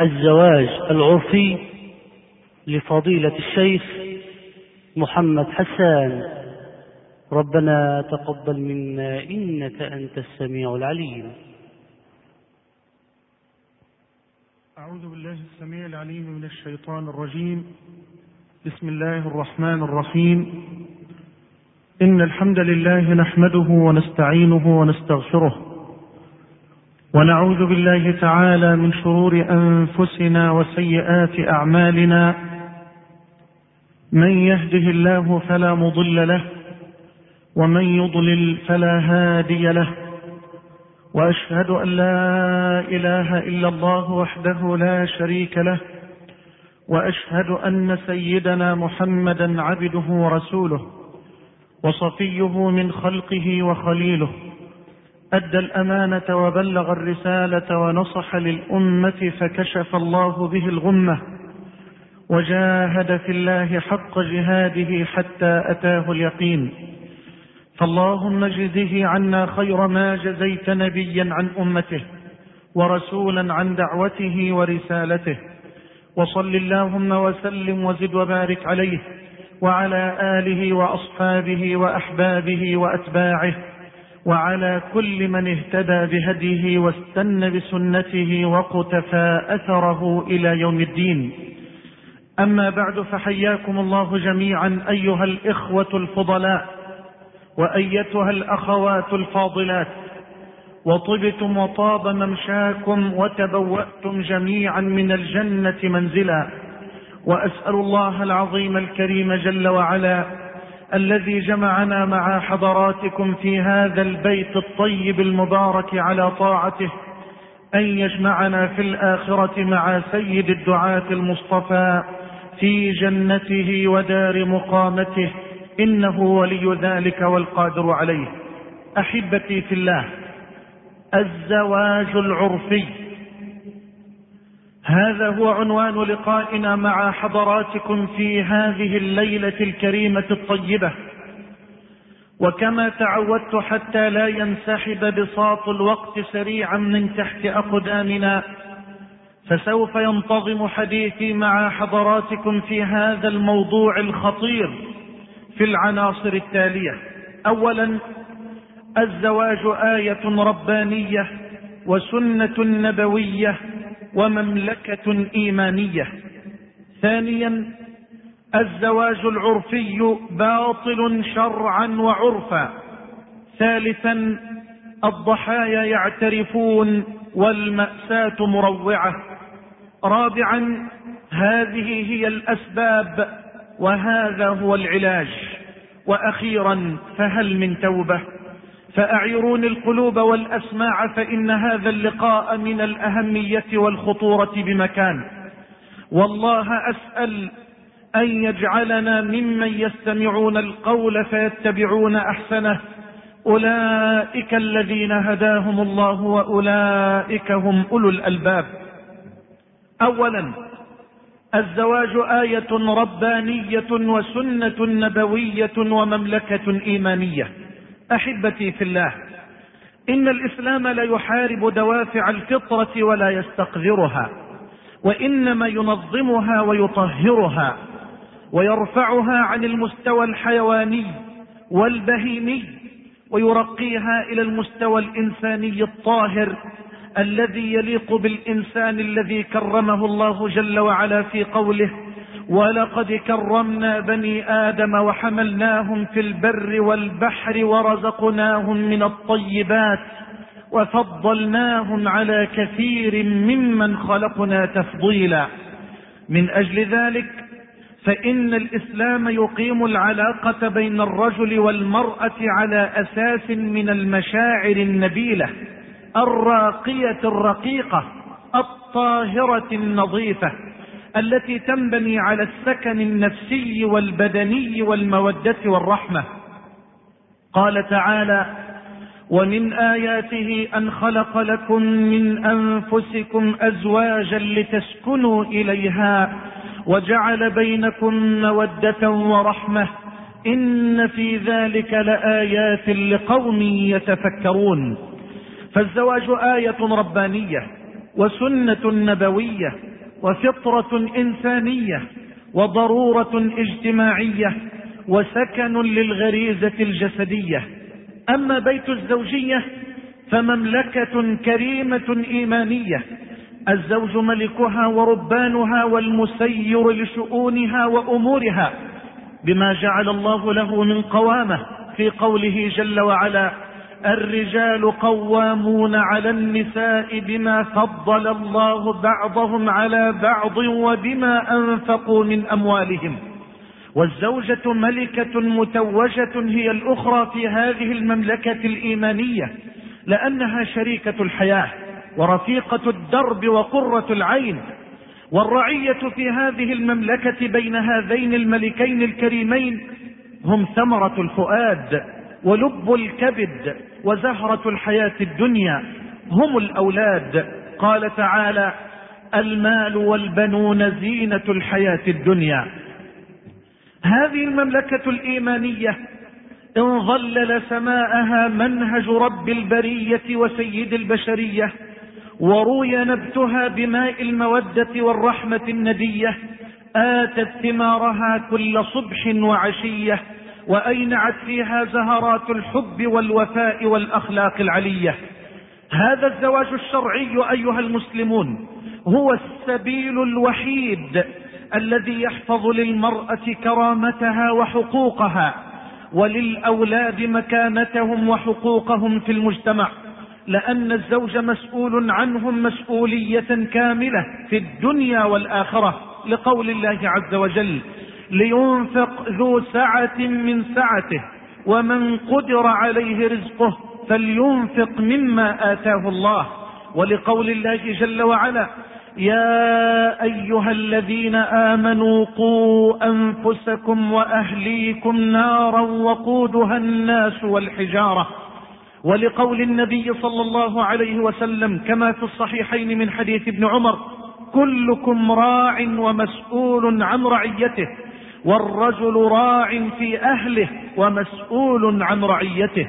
الزواج العرفي لفضيلة الشيخ محمد حسان. ربنا تقبل منا إنك أنت السميع العليم. أعوذ بالله السميع العليم من الشيطان الرجيم. بسم الله الرحمن الرحيم. إن الحمد لله نحمده ونستعينه ونستغفره. ونعوذ بالله تعالى من شرور أنفسنا وسيئات أعمالنا. من يهده الله فلا مضل له ومن يضلل فلا هادي له. وأشهد أن لا إله إلا الله وحده لا شريك له وأشهد أن سيدنا محمدا عبده ورسوله وصفيه من خلقه وخليله. أدى الأمانة وبلغ الرسالة ونصح للأمة فكشف الله به الغمة وجاهد في الله حق جهاده حتى أتاه اليقين. فاللهم اجزه عنا خير ما جزيت نبيا عن أمته ورسولا عن دعوته ورسالته. وصل اللهم وسلم وزد وبارك عليه وعلى آله وأصحابه وأحبابه وأتباعه. وعلى كل من اهتدى بهديه واستنى بسنته وقتفى أثره إلى يوم الدين. أما بعد فحياكم الله جميعا أيها الإخوة الفضلاء وأيتها الأخوات الفاضلات. وطبتم وطاب ممشاكم وتبوأتم جميعا من الجنة منزلا. وأسأل الله العظيم الكريم جل وعلا الذي جمعنا مع حضراتكم في هذا البيت الطيب المبارك على طاعته أن يجمعنا في الآخرة مع سيد الدعاة المصطفى في جنته ودار مقامته إنه ولي ذلك والقادر عليه. أحبتي في الله الزواج العرفي هذا هو عنوان لقائنا مع حضراتكم في هذه الليلة الكريمة الطيبة. وكما تعودت حتى لا ينسحب بساط الوقت سريعا من تحت أقدامنا فسوف ينتظم حديثي مع حضراتكم في هذا الموضوع الخطير في العناصر التالية. اولا الزواج آية ربانية وسنة نبوية ومملكة إيمانية. ثانيا الزواج العرفي باطل شرعا وعرفا. ثالثا الضحايا يعترفون والمأساة مروعة. رابعا هذه هي الأسباب وهذا هو العلاج. وأخيرا فهل من توبة؟ فأعيروني القلوب والأسماع فإن هذا اللقاء من الأهمية والخطورة بمكان. والله أسأل أن يجعلنا ممن يستمعون القول فيتبعون أحسنه. أولئك الذين هداهم الله وأولئك هم أولو الألباب. اولا الزواج آية ربانية وسنة نبوية ومملكة إيمانية. أحبتي في الله إن الإسلام لا يحارب دوافع الفطرة ولا يستقذرها وإنما ينظمها ويطهرها ويرفعها عن المستوى الحيواني والبهيمي ويرقيها إلى المستوى الإنساني الطاهر الذي يليق بالإنسان الذي كرمه الله جل وعلا في قوله ولقد كرمنا بني آدم وحملناهم في البر والبحر ورزقناهم من الطيبات وفضلناهم على كثير ممن خلقنا تفضيلا. من أجل ذلك فإن الإسلام يقيم العلاقة بين الرجل والمرأة على أساس من المشاعر النبيلة الراقية الرقيقة الطاهرة النظيفة. التي تنبني على السكن النفسي والبدني والمودة والرحمة. قال تعالى ومن آياته أن خلق لكم من أنفسكم أزواجا لتسكنوا إليها وجعل بينكم مودة ورحمة. إن في ذلك لآيات لقوم يتفكرون. فالزواج آية ربانية وسنة نبوية وفطرة إنسانية وضرورة اجتماعية وسكن للغريزة الجسدية. أما بيت الزوجية فمملكة كريمة إيمانية. الزوج ملكها وربانها والمسير لشؤونها وأمورها بما جعل الله له من قوامة في قوله جل وعلا الرجال قوامون على النساء بما فضل الله بعضهم على بعض وبما أنفقوا من أموالهم. والزوجة ملكة متوجة هي الأخرى في هذه المملكة الإيمانية لأنها شريكة الحياة ورفيقة الدرب وقرة العين. والرعية في هذه المملكة بين هذين الملكين الكريمين هم ثمرة الفؤاد ولب الكبد. وزهرة الحياة الدنيا هم الأولاد. قال تعالى المال والبنون زينة الحياة الدنيا. هذه المملكة الإيمانية إن ظلل سماءها منهج رب البرية وسيد البشرية وروي نبتها بماء المودة والرحمة الندية آتت ثمارها كل صبح وعشية. وأينعت فيها زهرات الحب والوفاء والأخلاق العلية. هذا الزواج الشرعي أيها المسلمون هو السبيل الوحيد الذي يحفظ للمرأة كرامتها وحقوقها وللأولاد مكانتهم وحقوقهم في المجتمع لأن الزوج مسؤول عنهم مسؤولية كاملة في الدنيا والآخرة لقول الله عز وجل لينفق ذو سعة من سعته ومن قدر عليه رزقه فلينفق مما آتاه الله. ولقول الله جل وعلا يا أيها الذين آمنوا قوا أنفسكم وأهليكم نارا وقودها الناس والحجارة. ولقول النبي صلى الله عليه وسلم كما في الصحيحين من حديث ابن عمر كلكم راع ومسؤول عن رعيته. والرجل راع في أهله ومسؤول عن رعيته.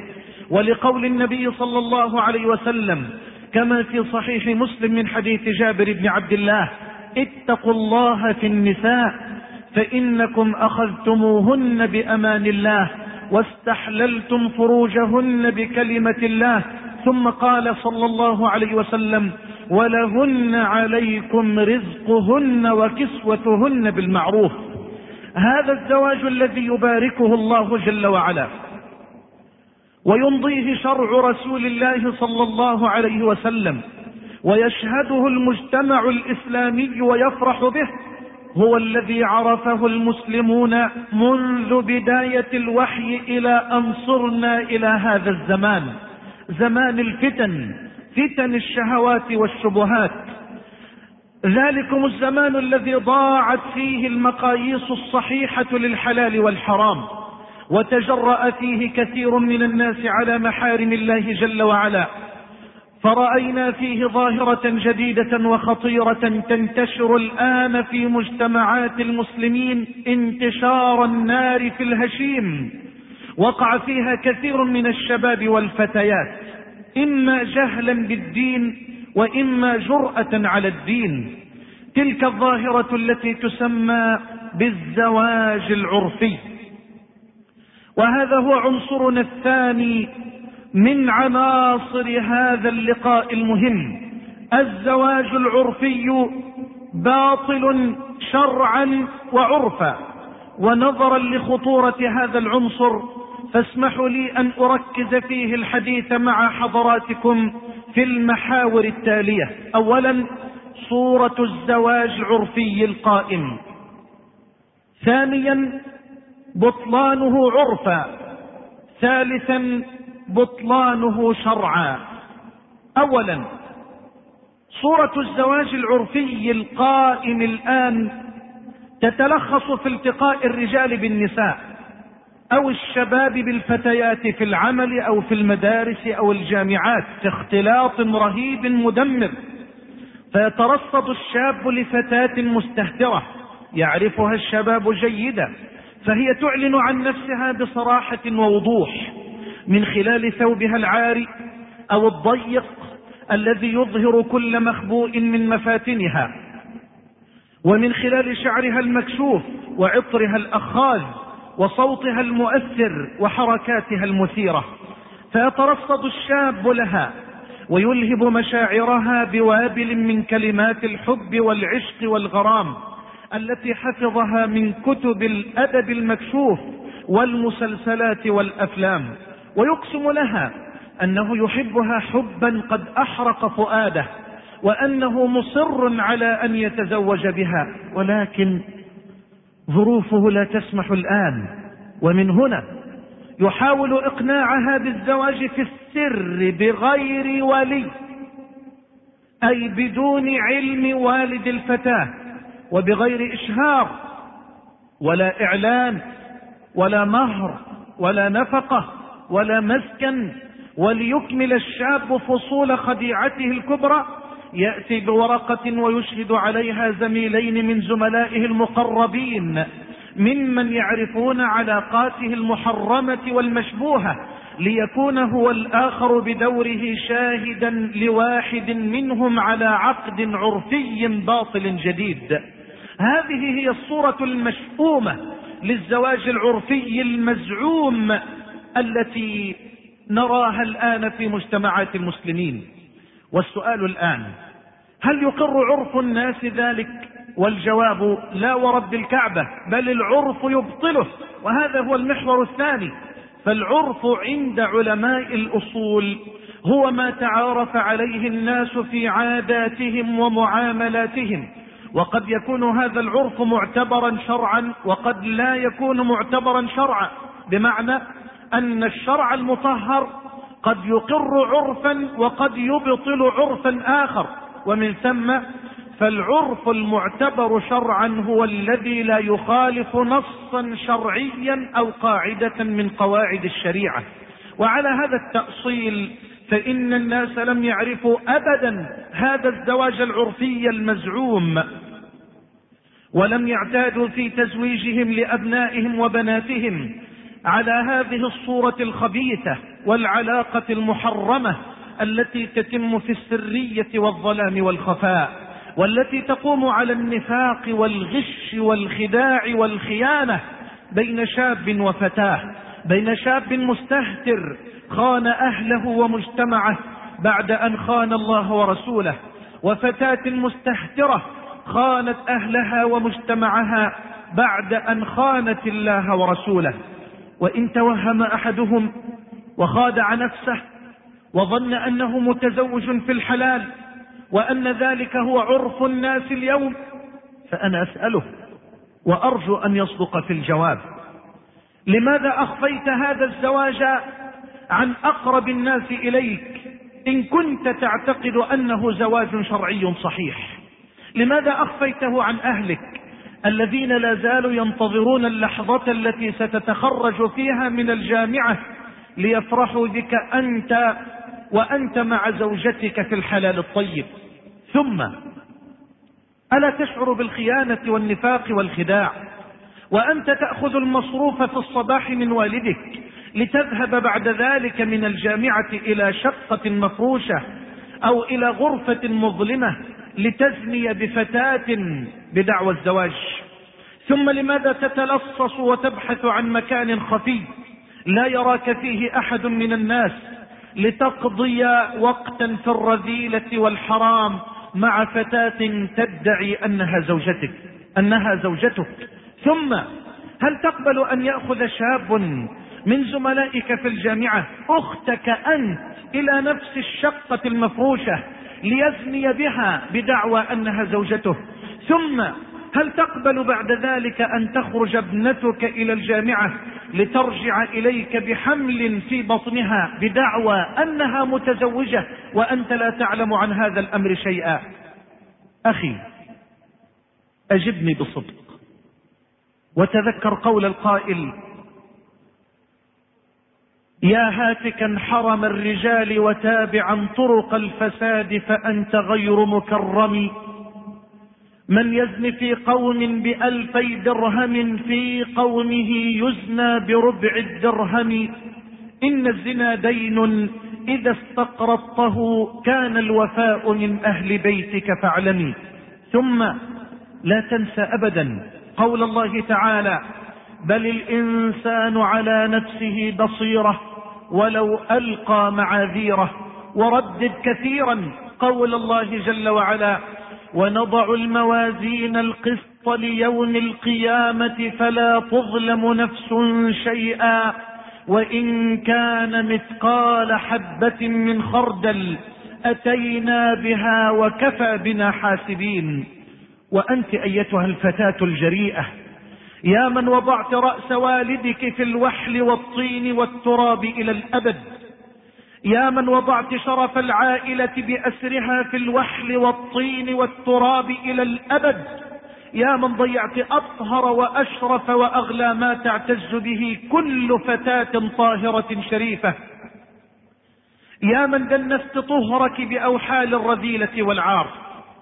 ولقول النبي صلى الله عليه وسلم كما في صحيح مسلم من حديث جابر بن عبد الله اتقوا الله في النساء فإنكم أخذتموهن بأمان الله واستحللتم فروجهن بكلمة الله. ثم قال صلى الله عليه وسلم ولهن عليكم رزقهن وكسوتهن بالمعروف. هذا الزواج الذي يباركه الله جل وعلا ويمضيه شرع رسول الله صلى الله عليه وسلم ويشهده المجتمع الإسلامي ويفرح به هو الذي عرفه المسلمون منذ بداية الوحي إلى أن صرنا إلى هذا الزمان زمان الفتن فتن الشهوات والشبهات. ذلكم الزمان الذي ضاعت فيه المقاييس الصحيحة للحلال والحرام وتجرأ فيه كثير من الناس على محارم الله جل وعلا. فرأينا فيه ظاهرة جديدة وخطيرة تنتشر الآن في مجتمعات المسلمين انتشار النار في الهشيم. وقع فيها كثير من الشباب والفتيات. إما جهلا بالدين وإما جرأة على الدين. تلك الظاهرة التي تسمى بالزواج العرفي. وهذا هو عنصرنا الثاني من عناصر هذا اللقاء المهم. الزواج العرفي باطل شرعا وعرفا. ونظرا لخطورة هذا العنصر فاسمحوا لي أن أركز فيه الحديث مع حضراتكم في المحاور التالية. أولا صورة الزواج العرفي القائم. ثانيا بطلانه عرفا. ثالثا بطلانه شرعا. اولا صورة الزواج العرفي القائم الآن تتلخص في التقاء الرجال بالنساء. أو الشباب بالفتيات في العمل أو في المدارس أو الجامعات في اختلاط رهيب مدمر. فيترصد الشاب لفتاة مستهترة يعرفها الشباب جيدا فهي تعلن عن نفسها بصراحة ووضوح. من خلال ثوبها العاري أو الضيق الذي يظهر كل مخبوء من مفاتنها. ومن خلال شعرها المكشوف وعطرها الأخاذ وصوتها المؤثر وحركاتها المثيرة فيترصد الشاب لها ويلهب مشاعرها بوابل من كلمات الحب والعشق والغرام التي حفظها من كتب الأدب المكشوف والمسلسلات والأفلام. ويقسم لها أنه يحبها حبا قد أحرق فؤاده وأنه مصر على أن يتزوج بها ولكن ظروفه لا تسمح الآن. ومن هنا يحاول إقناعها بالزواج في السر بغير ولي أي بدون علم والد الفتاة وبغير إشهار ولا إعلان ولا مهر ولا نفقة ولا مسكن وليكمل الشاب فصول خديعته الكبرى يأتي بورقة ويشهد عليها زميلين من زملائه المقربين ممن يعرفون علاقاته المحرمة والمشبوهة ليكون هو الآخر بدوره شاهدا لواحد منهم على عقد عرفي باطل جديد. هذه هي الصورة المشؤومة للزواج العرفي المزعوم التي نراها الآن في مجتمعات المسلمين. والسؤال الآن هل يقر عرف الناس ذلك؟ والجواب لا ورب الكعبة بل العرف يبطله وهذا هو المحور الثاني. فالعرف عند علماء الأصول هو ما تعارف عليه الناس في عاداتهم ومعاملاتهم. وقد يكون هذا العرف معتبرا شرعا وقد لا يكون معتبرا شرعا بمعنى أن الشرع المطهر قد يقر عرفا وقد يبطل عرفا آخر. ومن ثم فالعرف المعتبر شرعا هو الذي لا يخالف نصا شرعيا أو قاعدة من قواعد الشريعة. وعلى هذا التأصيل فإن الناس لم يعرفوا أبدا هذا الزواج العرفي المزعوم ولم يعتادوا في تزويجهم لأبنائهم وبناتهم على هذه الصورة الخبيثة والعلاقة المحرمة التي تتم في السرية والظلام والخفاء والتي تقوم على النفاق والغش والخداع والخيانة بين شاب وفتاة بين شاب مستهتر خان أهله ومجتمعه بعد أن خان الله ورسوله وفتاة مستهترة خانت أهلها ومجتمعها بعد أن خانت الله ورسوله. وإن توهم أحدهم وخادع نفسه وظن أنه متزوج في الحلال وأن ذلك هو عرف الناس اليوم فأنا أسأله وأرجو أن يصدق في الجواب. لماذا أخفيت هذا الزواج عن أقرب الناس إليك؟ إن كنت تعتقد أنه زواج شرعي صحيح. لماذا أخفيته عن أهلك؟ الذين لا زالوا ينتظرون اللحظة التي ستتخرج فيها من الجامعة ليفرحوا بك أنت وأنت مع زوجتك في الحلال الطيب. ثم ألا تشعر بالخيانة والنفاق والخداع؟ وأنت تأخذ المصروف في الصباح من والدك لتذهب بعد ذلك من الجامعة إلى شقة مفروشة أو إلى غرفة مظلمة لتزني بفتاة بدعوى الزواج. ثم لماذا تتلصص وتبحث عن مكان خفي لا يراك فيه أحد من الناس لتقضي وقتا في الرذيلة والحرام مع فتاة تدعي أنها زوجتك أنها زوجتك. ثم هل تقبل أن يأخذ شاب من زملائك في الجامعة؟ أختك أنت إلى نفس الشقة المفروشة ليزني بها بدعوى أنها زوجته. ثم هل تقبل بعد ذلك أن تخرج ابنتك إلى الجامعة لترجع إليك بحمل في بطنها بدعوى أنها متزوجة وأنت لا تعلم عن هذا الأمر شيئا؟ أخي أجبني بصدق. وتذكر قول القائل يا هاتكا حرم الرجال وتابعا طرق الفساد فأنت غير مكرم. من يزن في قوم بألفي درهم في قومه يزنى بربع الدرهم. إن الزنا دين إذا استقرضته كان الوفاء من أهل بيتك فاعلمي ثم لا تنسى أبدا قول الله تعالى بل الإنسان على نفسه بصيرة. ولو ألقى معاذيره وردد كثيرا قول الله جل وعلا ونضع الموازين القسط ليوم القيامة فلا تظلم نفس شيئا وإن كان مثقال حبة من خردل أتينا بها وكفى بنا حاسبين. وأنت أيتها الفتاة الجريئة يا من وضعت رأس والدك في الوحل والطين والتراب إلى الأبد. يا من وضعت شرف العائلة بأسرها في الوحل والطين والتراب إلى الأبد. يا من ضيعت أطهر وأشرف وأغلى ما تعتز به كل فتاة طاهرة شريفة. يا من دنست طهرك بأوحال الرذيلة والعار.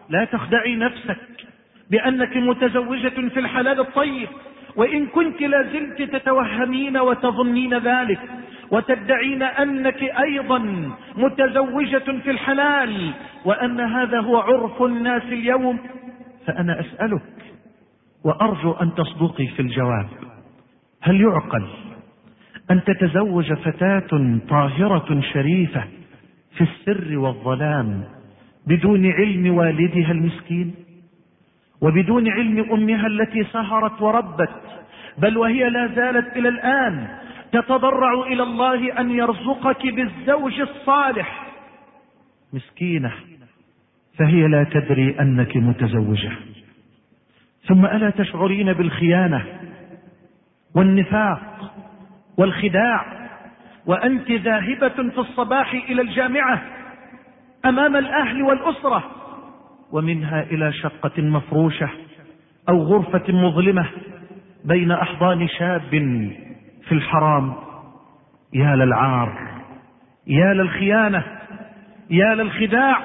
لا تخدعي نفسك. بأنك متزوجة في الحلال الطيب وإن كنت لازلت تتوهمين وتظنين ذلك وتدعين أنك أيضا متزوجة في الحلال وأن هذا هو عرف الناس اليوم فأنا أسألك وأرجو أن تصدقي في الجواب. هل يعقل أن تتزوج فتاة طاهرة شريفة في السر والظلام بدون علم والدها المسكين؟ وبدون علم أمها التي سهرت وربت بل وهي لا زالت إلى الآن تتضرع إلى الله أن يرزقك بالزوج الصالح. مسكينة فهي لا تدري أنك متزوجة. ثم ألا تشعرين بالخيانة والنفاق والخداع وأنت ذاهبة في الصباح إلى الجامعة أمام الأهل والأسرة. ومنها إلى شقة مفروشة أو غرفة مظلمة بين أحضان شاب في الحرام. يا للعار يا للخيانة يا للخداع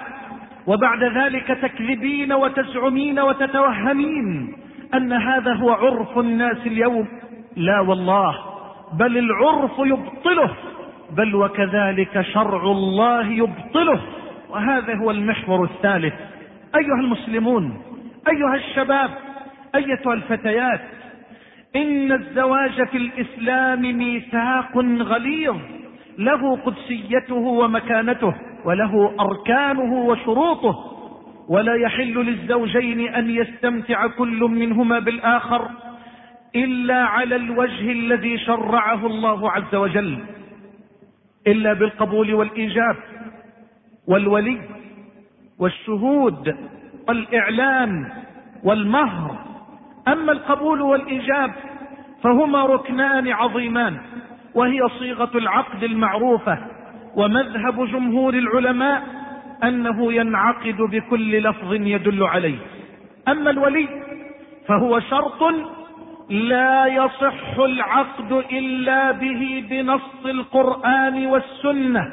وبعد ذلك تكذبين وتزعمين وتتوهمين أن هذا هو عرف الناس اليوم. لا والله بل العرف يبطله بل وكذلك شرع الله يبطله. وهذا هو المحور الثالث. أيها المسلمون أيها الشباب أيتها الفتيات إن الزواج في الإسلام ميثاق غليظ له قدسيته ومكانته وله أركانه وشروطه ولا يحل للزوجين أن يستمتع كل منهما بالآخر إلا على الوجه الذي شرعه الله عز وجل إلا بالقبول والإيجاب والولي والشهود والإعلان والمهر. أما القبول والإيجاب فهما ركنان عظيمان وهي صيغة العقد المعروفة ومذهب جمهور العلماء أنه ينعقد بكل لفظ يدل عليه. أما الولي فهو شرط لا يصح العقد إلا به بنص القرآن والسنة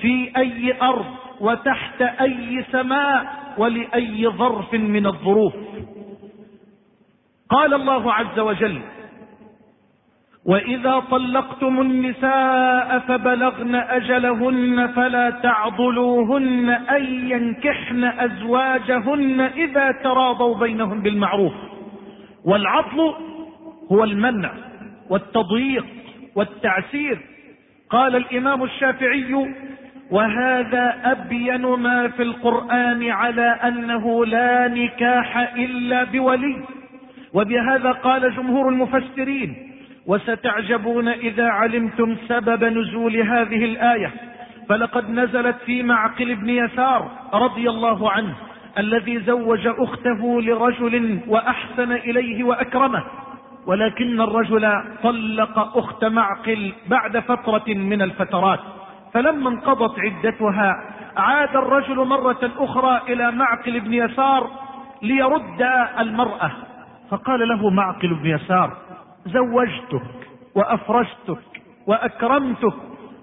في أي أرض. وتحت أي سماء ولأي ظرف من الظروف. قال الله عز وجل وإذا طلقتم النساء فبلغن أجلهن فلا تعضلوهن أن ينكحن أزواجهن إذا تراضوا بينهم بالمعروف. والعضل هو المنع والتضييق والتعسير. قال الإمام الشافعي وهذا أبين ما في القرآن على أنه لا نكاح إلا بولي. وبهذا قال جمهور المفسرين وستعجبون إذا علمتم سبب نزول هذه الآية. فلقد نزلت في معقل بن يسار رضي الله عنه الذي زوج أخته لرجل وأحسن إليه وأكرمه. ولكن الرجل طلق أخت معقل بعد فترة من الفترات. فلما انقضت عدتها عاد الرجل مرة أخرى إلى معقل بن يسار ليرد المرأة. فقال له معقل بن يسار زوجتك وأفرشتك وأكرمتك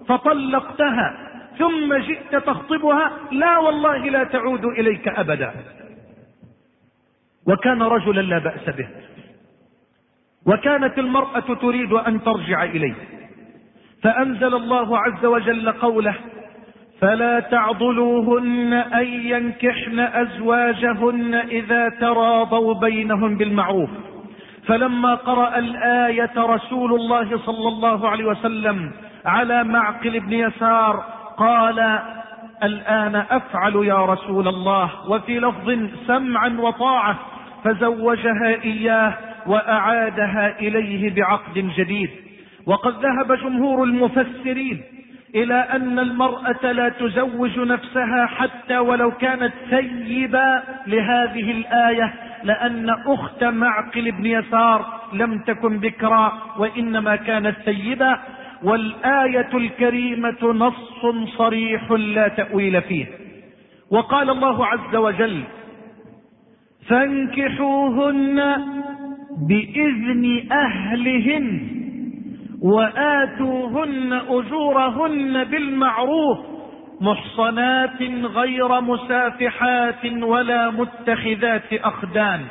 فطلقتها ثم جئت تخطبها لا والله لا تعود إليك أبدا. وكان رجلا لا بأس به. وكانت المرأة تريد أن ترجع إليه. فأنزل الله عز وجل قوله فلا تعضلوهن أن ينكحن أزواجهن إذا تراضوا بينهم بالمعروف. فلما قرأ الآية رسول الله صلى الله عليه وسلم على معقل بن يسار قال الآن أفعل يا رسول الله. وفي لفظ سمعا وطاعة فزوجها إياه وأعادها إليه بعقد جديد. وقد ذهب جمهور المفسرين إلى أن المرأة لا تزوج نفسها حتى ولو كانت ثيبة لهذه الآية لأن أخت معقل بن يسار لم تكن بكرا وإنما كانت ثيبة والآية الكريمة نص صريح لا تأويل فيه. وقال الله عز وجل فانكحوهن بإذن أهلهن وآتوهن أجورهن بالمعروف محصنات غير مسافحات ولا متخذات أخدان.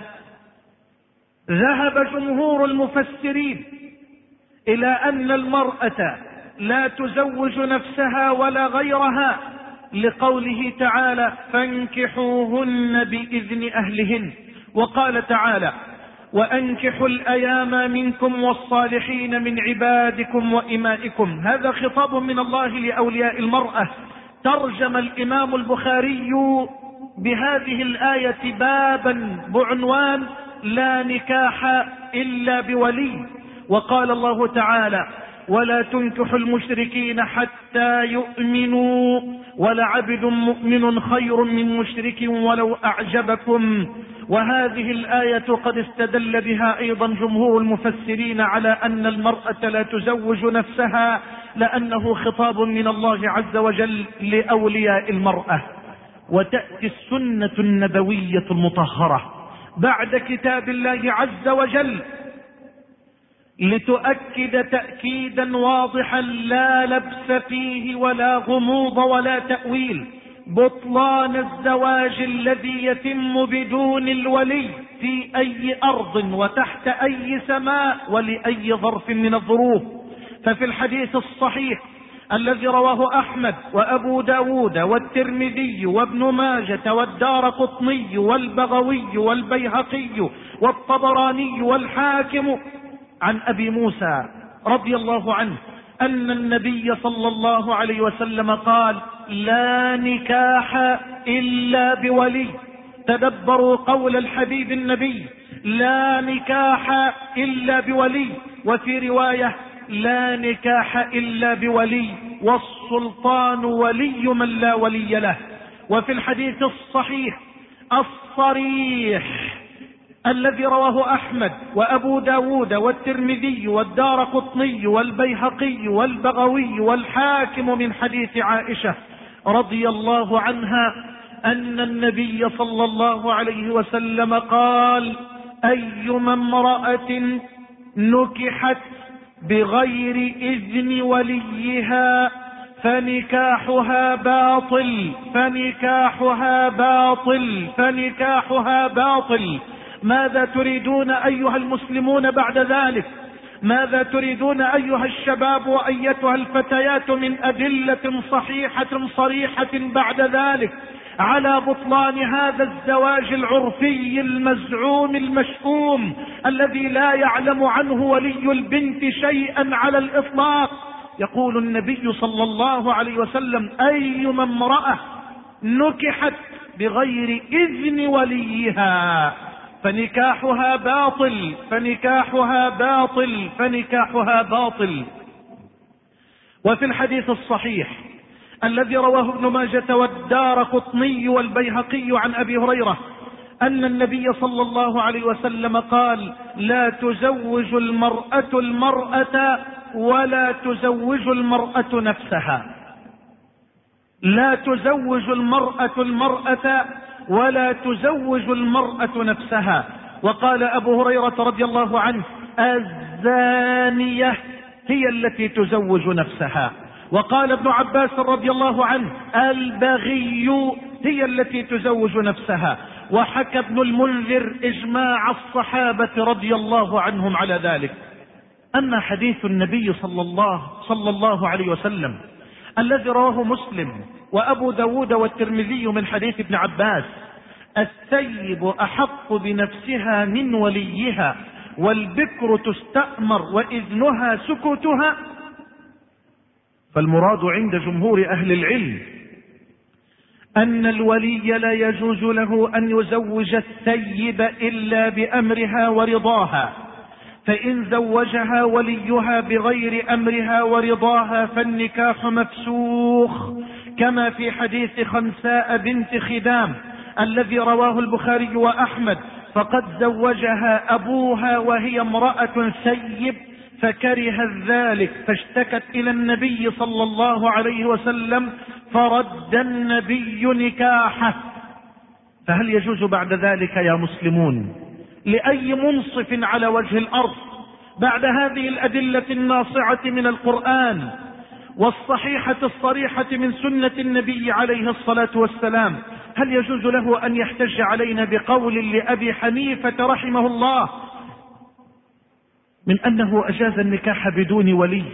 ذهب جمهور المفسرين إلى أن المرأة لا تزوج نفسها ولا غيرها لقوله تعالى فانكحوهن بإذن أهلهن. وقال تعالى وأنكحوا الأيام منكم والصالحين من عبادكم وإمائكم. هذا خطاب من الله لأولياء المرأة. ترجم الإمام البخاري بهذه الآية بابا بعنوان لا نكاح إلا بولي. وقال الله تعالى ولا تنكحوا المشركين حتى يؤمنوا ولعبد مؤمن خير من مشرك ولو أعجبكم. وهذه الآية قد استدل بها أيضا جمهور المفسرين على أن المرأة لا تزوج نفسها لأنه خطاب من الله عز وجل لأولياء المرأة. وتأتي السنة النبوية المطهرة بعد كتاب الله عز وجل لتؤكد تأكيدا واضحا لا لبس فيه ولا غموض ولا تأويل بطلان الزواج الذي يتم بدون الولي في أي أرض وتحت أي سماء ولأي ظرف من الظروف. ففي الحديث الصحيح الذي رواه أحمد وأبو داود والترمذي وابن ماجة والدار قطني والبغوي والبيهقي والطبراني والحاكم عن أبي موسى رضي الله عنه أن النبي صلى الله عليه وسلم قال لا نكاح إلا بولي. تدبروا قول الحبيب النبي لا نكاح إلا بولي. وفي رواية لا نكاح إلا بولي والسلطان ولي من لا ولي له. وفي الحديث الصحيح الصريح. الذي رواه أحمد وأبو داود والترمذي والدار قطني والبيهقي والبغوي والحاكم من حديث عائشة رضي الله عنها أن النبي صلى الله عليه وسلم قال أيما امرأة نكحت بغير إذن وليها فنكاحها باطل فنكاحها باطل فنكاحها باطل. ماذا تريدون أيها المسلمون بعد ذلك؟ ماذا تريدون أيها الشباب وأيتها الفتيات من أدلة صحيحة صريحة بعد ذلك على بطلان هذا الزواج العرفي المزعوم المشؤوم الذي لا يعلم عنه ولي البنت شيئا على الإطلاق؟ يقول النبي صلى الله عليه وسلم أيما امرأة نكحت بغير إذن وليها. فنكاحها باطل فنكاحها باطل فنكاحها باطل. وفي الحديث الصحيح الذي رواه ابن ماجة والدار قطني والبيهقي عن أبي هريرة أن النبي صلى الله عليه وسلم قال لا تزوج المرأة المرأة ولا تزوج المرأة نفسها. لا تزوج المرأة المرأة ولا تزوج المرأة نفسها. وقال أبو هريرة رضي الله عنه الزانية هي التي تزوج نفسها. وقال ابن عباس رضي الله عنه البغي هي التي تزوج نفسها. وحكى ابن المنذر إجماع الصحابة رضي الله عنهم على ذلك. أما حديث النبي صلى الله, صلى الله عليه وسلم الذي رواه مسلم وأبو داود والترمذي من حديث ابن عباس السيب أحق بنفسها من وليها والبكر تستأمر وإذنها سكوتها. فالمراد عند جمهور أهل العلم أن الولي لا يجوز له أن يزوج السيب إلا بأمرها ورضاها فإن زوجها وليها بغير أمرها ورضاها فالنكاح مفسوخ. كما في حديث خنساء بنت خدام الذي رواه البخاري وأحمد فقد زوجها أبوها وهي امرأة سيب فكره ذلك فاشتكت إلى النبي صلى الله عليه وسلم فرد النبي نكاحه. فهل يجوز بعد ذلك يا مسلمون لأي منصف على وجه الأرض بعد هذه الأدلة الناصعة من القرآن والصحيحة الصريحة من سنة النبي عليه الصلاة والسلام. هل يجوز له أن يحتج علينا بقول لأبي حنيفة رحمه الله؟ من أنه أجاز النكاح بدون ولي.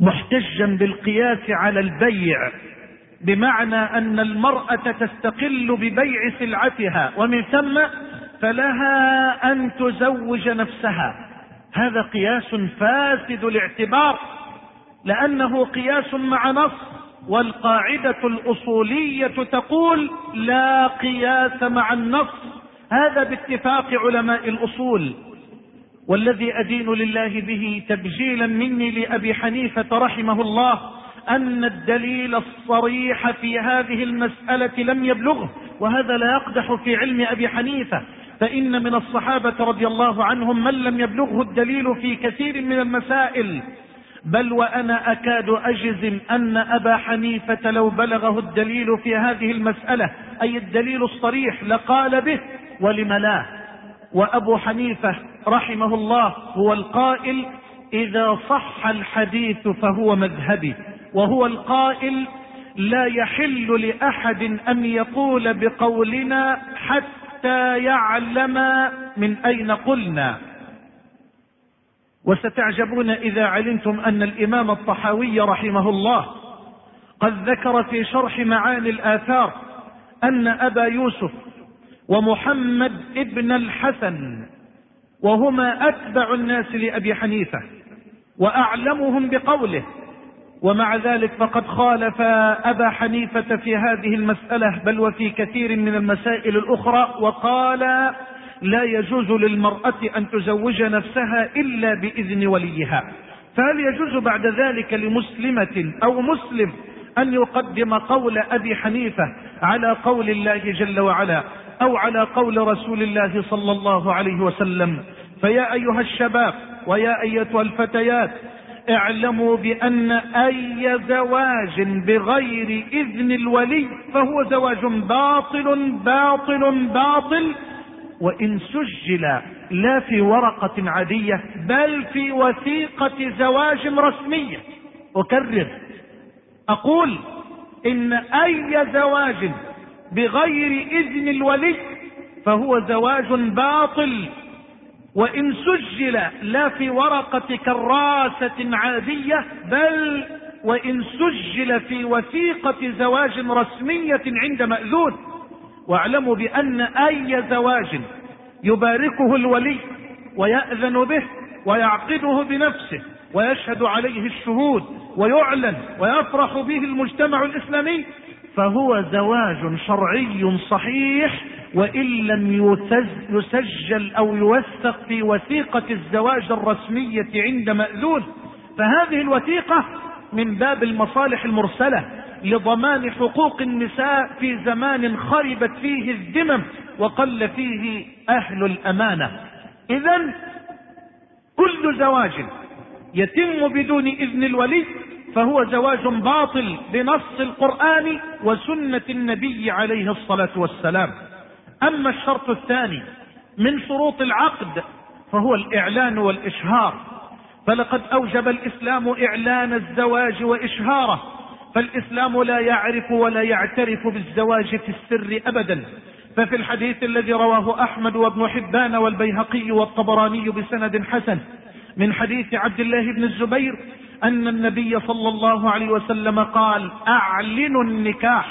محتجا بالقياس على البيع بمعنى أن المرأة تستقل ببيع سلعتها ومن ثم فلها أن تزوج نفسها. هذا قياس فاسد الاعتبار. لأنه قياس مع نص والقاعدة الأصولية تقول لا قياس مع النص. هذا باتفاق علماء الأصول. والذي أدين لله به تبجيلا مني لأبي حنيفة رحمه الله أن الدليل الصريح في هذه المسألة لم يبلغه وهذا لا يقدح في علم أبي حنيفة. فإن من الصحابة رضي الله عنهم من لم يبلغه الدليل في كثير من المسائل. بل وأنا أكاد أجزم أن أبا حنيفة لو بلغه الدليل في هذه المسألة أي الدليل الصريح لقال به ولم لا؟ وأبو حنيفة رحمه الله هو القائل إذا صح الحديث فهو مذهبي وهو القائل لا يحل لأحد أن يقول بقولنا حتى يعلم من أين قلنا. وستعجبون إذا علمتم أن الإمام الطحاوي رحمه الله قد ذكر في شرح معاني الآثار أن أبا يوسف ومحمد ابن الحسن وهما أتبع الناس لأبي حنيفة وأعلمهم بقوله ومع ذلك فقد خالف أبا حنيفة في هذه المسألة بل وفي كثير من المسائل الأخرى وقال لا يجوز للمرأة أن تزوج نفسها إلا بإذن وليها. فهل يجوز بعد ذلك لمسلمة أو مسلم أن يقدم قول أبي حنيفة على قول الله جل وعلا أو على قول رسول الله صلى الله عليه وسلم؟ فيا أيها الشباب ويا أيتها الفتيات اعلموا بأن أي زواج بغير إذن الولي فهو زواج باطل باطل باطل وإن سجل لا في ورقة عادية بل في وثيقة زواج رسمية. أكرر. أقول إن أي زواج بغير إذن الولي فهو زواج باطل. وإن سجل لا في ورقة كراسة عادية بل وإن سجل في وثيقة زواج رسمية عند مأذون. واعلموا بأن أي زواج يباركه الولي ويأذن به ويعقده بنفسه ويشهد عليه الشهود ويعلن ويفرح به المجتمع الإسلامي فهو زواج شرعي صحيح وإن لم يسجل أو يوثق في وثيقة الزواج الرسمية عند مأذون فهذه الوثيقة من باب المصالح المرسلة لضمان حقوق النساء في زمان خربت فيه الذمم وقل فيه أهل الأمانة. إذا كل زواج يتم بدون إذن الولي فهو زواج باطل بنص القرآن وسنة النبي عليه الصلاة والسلام. أما الشرط الثاني من شروط العقد فهو الإعلان والإشهار. فلقد أوجب الإسلام إعلان الزواج وإشهاره فالإسلام لا يعرف ولا يعترف بالزواج في السر أبدا. ففي الحديث الذي رواه أحمد وابن حبان والبيهقي والطبراني بسند حسن من حديث عبد الله بن الزبير أن النبي صلى الله عليه وسلم قال أعلنوا النكاح.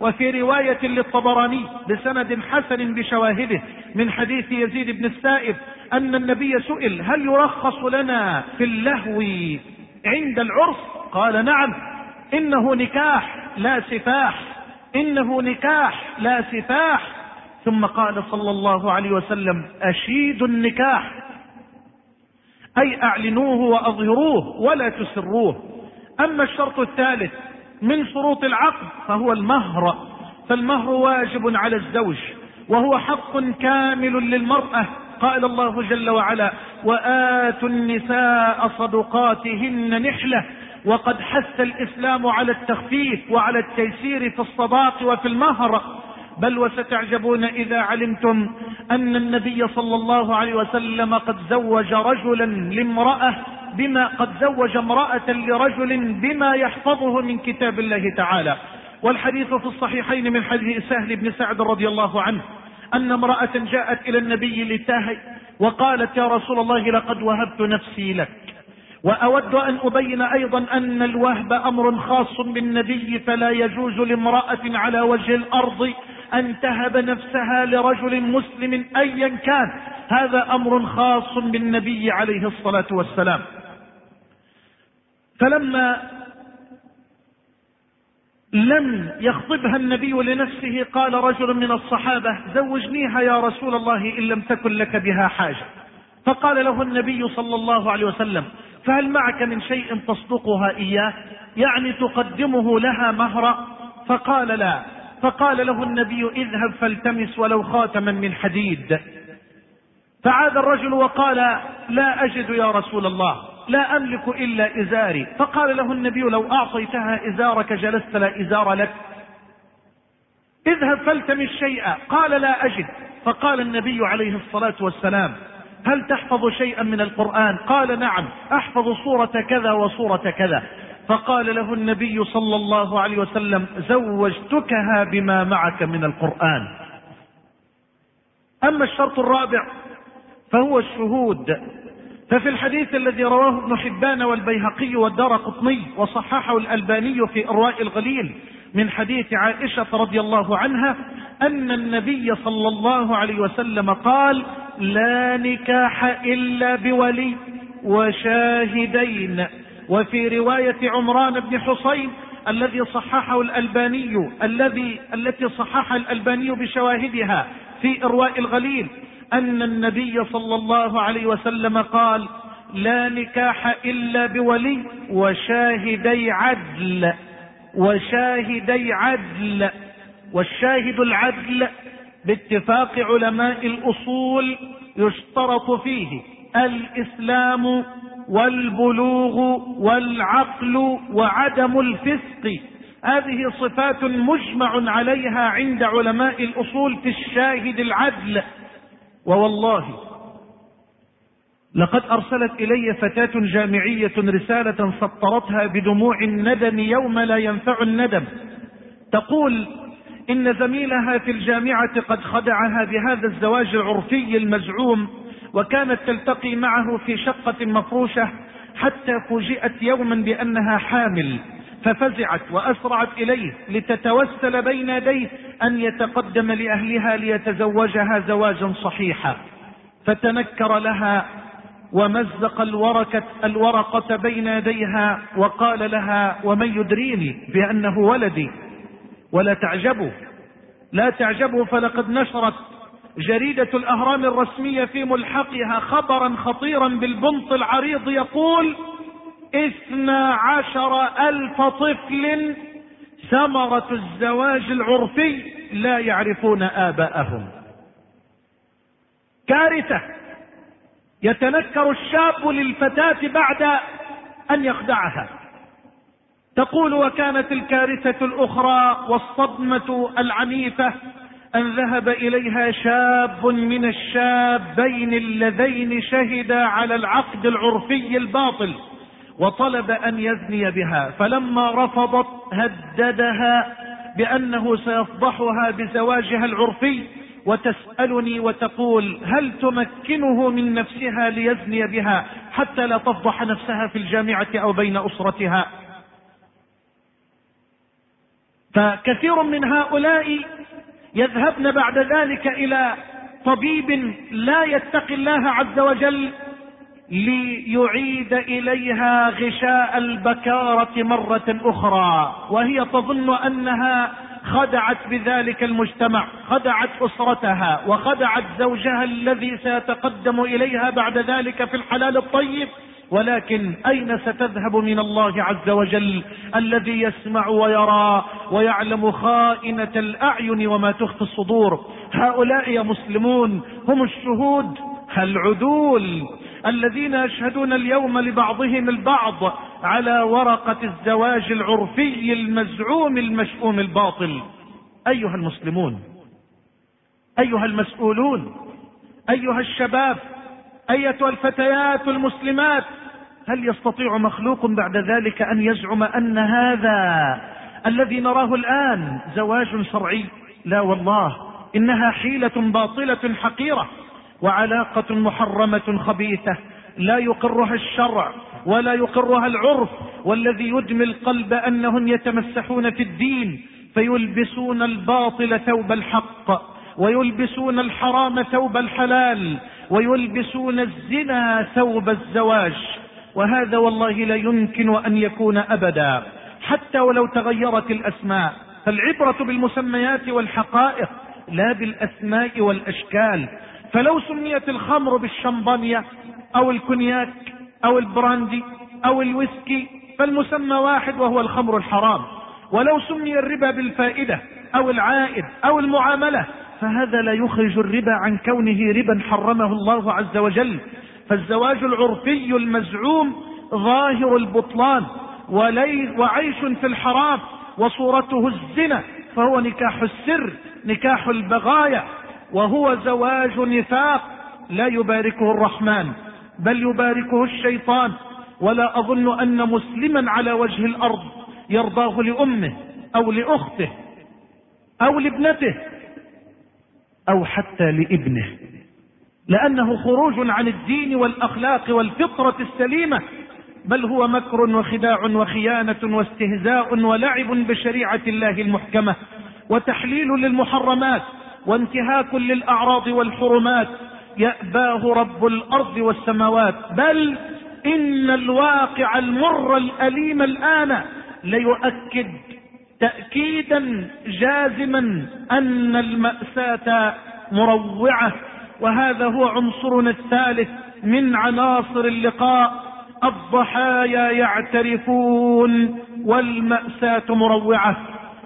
وفي رواية للطبراني بسند حسن بشواهده من حديث يزيد بن السائب أن النبي سئل هل يرخص لنا في اللهو عند العرس قال نعم. إنه نكاح لا سفاح. إنه نكاح لا سفاح. ثم قال صلى الله عليه وسلم أشيد النكاح. أي أعلنوه وأظهروه ولا تسروه. أما الشرط الثالث من شروط العقد فهو المهر. فالمهر واجب على الزوج وهو حق كامل للمرأة. قال الله جل وعلا وآتوا النساء صدقاتهن نحلة وقد حث الإسلام على التخفيف وعلى التيسير في الصداق وفي المهر. بل وستعجبون إذا علمتم أن النبي صلى الله عليه وسلم قد زوج رجلا لامرأة بما قد زوج امرأة لرجل بما يحفظه من كتاب الله تعالى. والحديث في الصحيحين من حديث سهل بن سعد رضي الله عنه. أن امرأة جاءت إلى النبي لتهي وقالت يا رسول الله لقد وهبت نفسي لك. وأود أن أبين أيضا أن الوهب أمر خاص بالنبي فلا يجوز لامرأة على وجه الأرض أن تهب نفسها لرجل مسلم أيا كان. هذا أمر خاص بالنبي عليه الصلاة والسلام. فلما لم يخطبها النبي لنفسه قال رجل من الصحابة زوجنيها يا رسول الله إن لم تكن لك بها حاجة. فقال له النبي صلى الله عليه وسلم فهل معك من شيء تصدقها إياه؟ يعني تقدمه لها مهرا فقال لا. فقال له النبي اذهب فالتمس ولو خاتما من حديد. فعاد الرجل وقال لا أجد يا رسول الله. لا أملك إلا إزاري. فقال له النبي لو أعطيتها إزارك جلست لا إزار لك. اذهب فالتمس شيئا. قال لا أجد. فقال النبي عليه الصلاة والسلام هل تحفظ شيئا من القرآن؟ قال نعم. أحفظ صورة كذا وصورة كذا. فقال له النبي صلى الله عليه وسلم زوجتكها بما معك من القرآن. أما الشرط الرابع فهو الشهود. ففي الحديث الذي رواه ابن حبان والبيهقي والدار قطني وصححه الألباني في إرواء الغليل من حديث عائشة رضي الله عنها أن النبي صلى الله عليه وسلم قال لا نكاح إلا بولي وشاهدين وفي رواية عمران بن حصين الذي صححه الألباني الذي التي صححها الألباني بشواهدها في إرواء الغليل أن النبي صلى الله عليه وسلم قال لا نكاح إلا بولي وشاهدي عدل وشاهدي عدل والشاهد العدل باتفاق علماء الأصول يشترط فيه الإسلام والبلوغ والعقل وعدم الفسق. هذه صفات مجمع عليها عند علماء الأصول في الشاهد العدل. ووالله لقد أرسلت إلي فتاة جامعية رسالة سطرتها بدموع الندم يوم لا ينفع الندم. تقول إن زميلها في الجامعة قد خدعها بهذا الزواج العرفي المزعوم وكانت تلتقي معه في شقة مفروشة حتى فوجئت يوما بأنها حامل. ففزعت وأسرعت إليه لتتوسل بين يديه أن يتقدم لأهلها ليتزوجها زواجا صحيحا. فتنكر لها ومزق الورقة, الورقة بين يديها وقال لها ومن يدريني بأنه ولدي؟ ولا تعجبوا. لا تعجبوا فلقد نشرت جريدة الأهرام الرسمية في ملحقها خبرا خطيرا بالبنط العريض يقول اثنا عشر ألف طفل ثمرة الزواج العرفي لا يعرفون آباءهم. كارثة. يتنكر الشاب للفتاة بعد أن يخدعها. تقول وكانت الكارثة الأخرى والصدمة العنيفة أن ذهب إليها شاب من الشابين اللذين شهدا على العقد العرفي الباطل. وطلب أن يزني بها. فلما رفضت هددها بأنه سيفضحها بزواجها العرفي وتسألني وتقول هل تمكنه من نفسها ليزني بها حتى لا تفضح نفسها في الجامعة أو بين أسرتها؟ فكثير من هؤلاء يذهبن بعد ذلك إلى طبيب لا يتقي الله عز وجل ليعيد إليها غشاء البكارة مرة أخرى. وهي تظن أنها خدعت بذلك المجتمع خدعت أسرتها وخدعت زوجها الذي سيتقدم إليها بعد ذلك في الحلال الطيب. ولكن أين ستذهب من الله عز وجل الذي يسمع ويرى ويعلم خائنة الأعين وما تخفي الصدور؟ هؤلاء يا مسلمون هم الشهود العدول. الذين يشهدون اليوم لبعضهم البعض على ورقة الزواج العرفي المزعوم المشؤوم الباطل. أيها المسلمون أيها المسؤولون أيها الشباب أيتها الفتيات المسلمات هل يستطيع مخلوق بعد ذلك أن يزعم أن هذا الذي نراه الآن زواج شرعي؟ لا والله إنها حيلة باطلة حقيرة. وعلاقة محرمة خبيثة. لا يقرها الشرع ولا يقرها العرف. والذي يدمي القلب أنهم يتمسحون في الدين. فيلبسون الباطل ثوب الحق. ويلبسون الحرام ثوب الحلال. ويلبسون الزنا ثوب الزواج. وهذا والله لا يمكن أن يكون أبدا. حتى ولو تغيرت الأسماء. فالعبرة بالمسميات والحقائق لا بالأسماء والأشكال. فلو سميت الخمر بالشمبانيا أو الكونياك أو البراندي أو الويسكي فالمسمى واحد وهو الخمر الحرام. ولو سمي الربا بالفائدة أو العائد أو المعاملة فهذا لا يخرج الربا عن كونه ربا حرمه الله عز وجل. فالزواج العرفي المزعوم ظاهر البطلان وعيش في الحرام وصورته الزنا فهو نكاح السر نكاح البغايا وهو زواج نفاق لا يباركه الرحمن بل يباركه الشيطان ولا أظن أن مسلما على وجه الأرض يرضاه لأمه أو لأخته أو لابنته أو حتى لابنه لأنه خروج عن الدين والأخلاق والفطرة السليمة بل هو مكر وخداع وخيانة واستهزاء ولعب بشريعة الله المحكمة وتحليل للمحرمات وانتهاك للأعراض والحرمات يأباه رب الأرض والسماوات. بل إن الواقع المر الأليم الآن ليؤكد تأكيدا جازما أن المأساة مروعة. وهذا هو عنصرنا الثالث من عناصر اللقاء. الضحايا يعترفون والمأساة مروعة.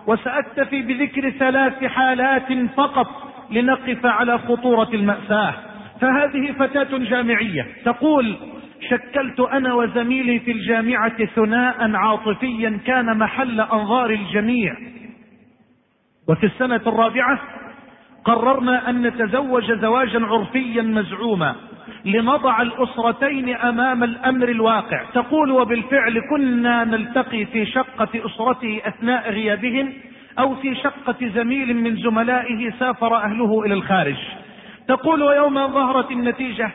وسأكتفي بذكر ثلاث حالات فقط لنقف على خطورة المأساة. فهذه فتاة جامعية تقول شكلت أنا وزميلي في الجامعة ثناء عاطفيا كان محل أنظار الجميع. وفي السنة الرابعة قررنا أن نتزوج زواجا عرفيا مزعوما. لنضع الأسرتين أمام الأمر الواقع. تقول وبالفعل كنا نلتقي في شقة أسرته أثناء غيابهم أو في شقة زميل من زملائه سافر أهله إلى الخارج. تقول ويوم ظهرت النتيجة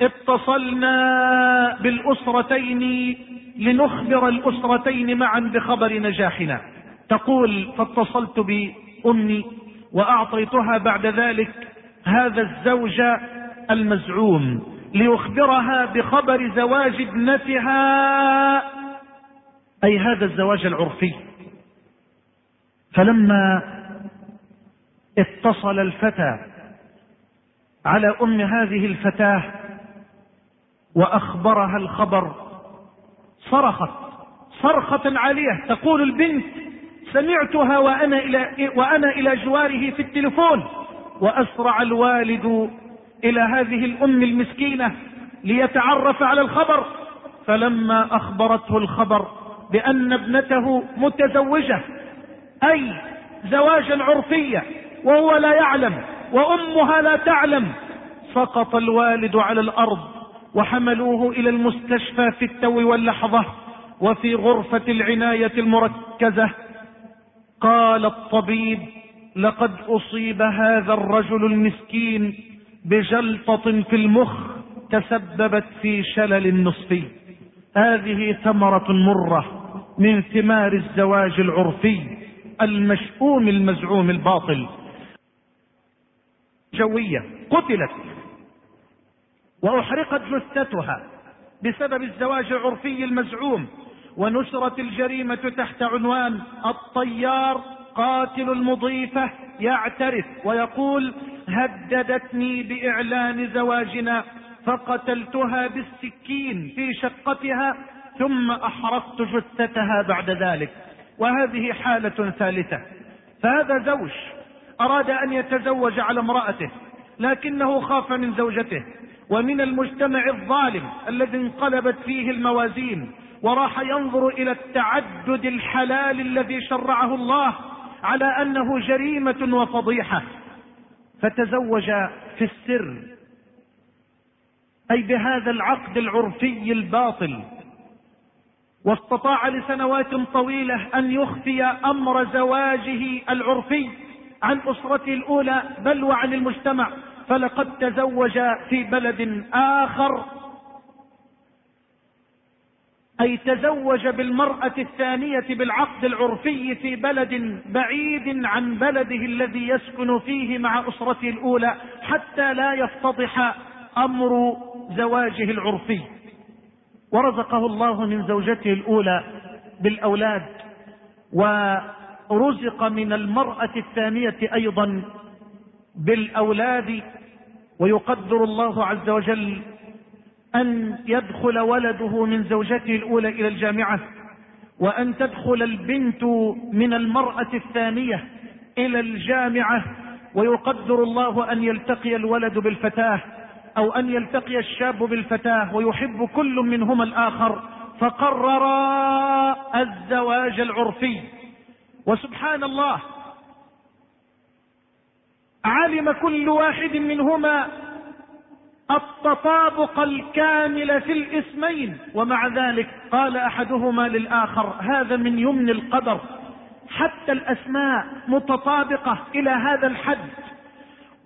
اتصلنا بالأسرتين لنخبر الأسرتين معا بخبر نجاحنا. تقول فاتصلت بأمي وأعطيتها بعد ذلك هذا الزوج المزعوم ليخبرها بخبر زواج ابنتها. أي هذا الزواج العرفي. فلما اتصل الفتى على أم هذه الفتاة وأخبرها الخبر صرخت صرخة عاليه تقول البنت سمعتها وأنا إلى وأنا إلى جواره في التلفون وأسرع الوالد إلى هذه الأم المسكينة ليتعرف على الخبر. فلما أخبرته الخبر بأن ابنته متزوجة أي زواجا عرفيا وهو لا يعلم وأمها لا تعلم سقط الوالد على الأرض وحملوه إلى المستشفى في التو واللحظة وفي غرفة العناية المركزة. قال الطبيب لقد أصيب هذا الرجل المسكين بجلطة في المخ تسببت في شلل نصفي. هذه ثمرة مرة من ثمار الزواج العرفي المشؤوم المزعوم الباطل. جوية قتلت وأحرقت جثتها بسبب الزواج العرفي المزعوم ونشرت الجريمة تحت عنوان الطيار قاتل المضيفة يعترف ويقول هددتني بإعلان زواجنا فقتلتها بالسكين في شقتها ثم أحرقت جثتها بعد ذلك. وهذه حالة ثالثة. فهذا زوج أراد أن يتزوج على امرأته لكنه خاف من زوجته. ومن المجتمع الظالم الذي انقلبت فيه الموازين وراح ينظر إلى التعدد الحلال الذي شرعه الله على أنه جريمة وفضيحة. فتزوج في السر. أي بهذا العقد العرفي الباطل. واستطاع لسنوات طويلة أن يخفي أمر زواجه العرفي عن أسرته الأولى بل وعن المجتمع. فلقد تزوج في بلد آخر أي تزوج بالمرأة الثانية بالعقد العرفي في بلد بعيد عن بلده الذي يسكن فيه مع أسرته الأولى حتى لا يفتضح أمر زواجه العرفي. ورزقه الله من زوجته الأولى بالأولاد ورزق من المرأة الثانية أيضا بالأولاد ويقدر الله عز وجل أن يدخل ولده من زوجته الأولى إلى الجامعة وأن تدخل البنت من المرأة الثانية إلى الجامعة ويقدر الله أن يلتقي الولد بالفتاة أو أن يلتقي الشاب بالفتاة ويحب كل منهما الآخر فقررا الزواج العرفي. وسبحان الله علم كل واحد منهما التطابق الكامل في الاسمين ومع ذلك قال أحدهما للآخر هذا من يمن القدر. حتى الأسماء متطابقة إلى هذا الحد.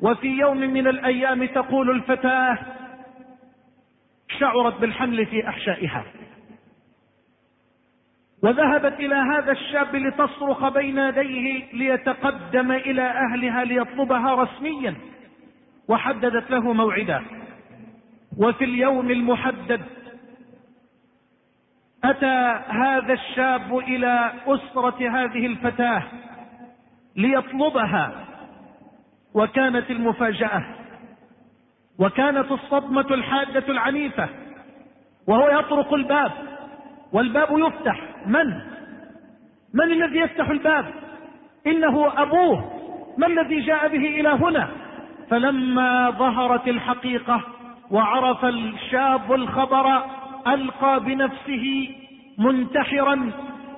وفي يوم من الأيام تقول الفتاة شعرت بالحمل في أحشائها. وذهبت إلى هذا الشاب لتصرخ بين يديه ليتقدم إلى أهلها ليطلبها رسميا وحددت له موعدا. وفي اليوم المحدد أتى هذا الشاب إلى أسرة هذه الفتاة ليطلبها وكانت المفاجأة وكانت الصدمة الحادة العنيفة وهو يطرق الباب والباب يفتح. من؟ من الذي يفتح الباب؟ إنه أبوه. ما الذي جاء به إلى هنا؟ فلما ظهرت الحقيقة وعرف الشاب الخبر ألقى بنفسه منتحرا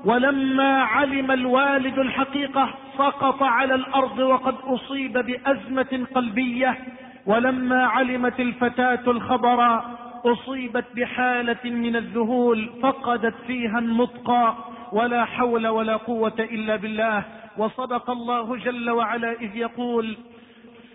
ولما علم الوالد الحقيقة سقط على الأرض وقد أصيب بأزمة قلبية ولما علمت الفتاة الخبر أصيبت بحالة من الذهول فقدت فيها النطق ولا حول ولا قوة إلا بالله. وصدق الله جل وعلا إذ يقول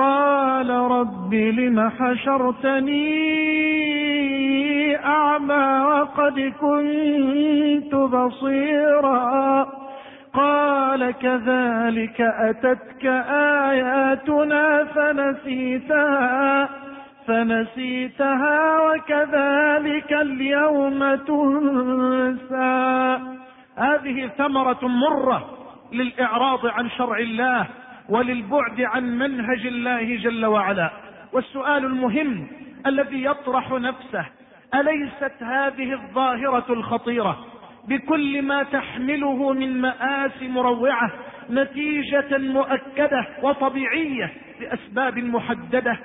قال رب لم حشرتني أعمى وقد كنت بصيرا قال كذلك أتتك آياتنا فنسيتها فنسيتها وكذلك اليوم تنسى. هذه ثمرة مرة للإعراض عن شرع الله. وللبعد عن منهج الله جل وعلا. والسؤال المهم الذي يطرح نفسه أليست هذه الظاهرة الخطيرة بكل ما تحمله من مآسي مروعة نتيجة مؤكدة وطبيعية لأسباب محددة؟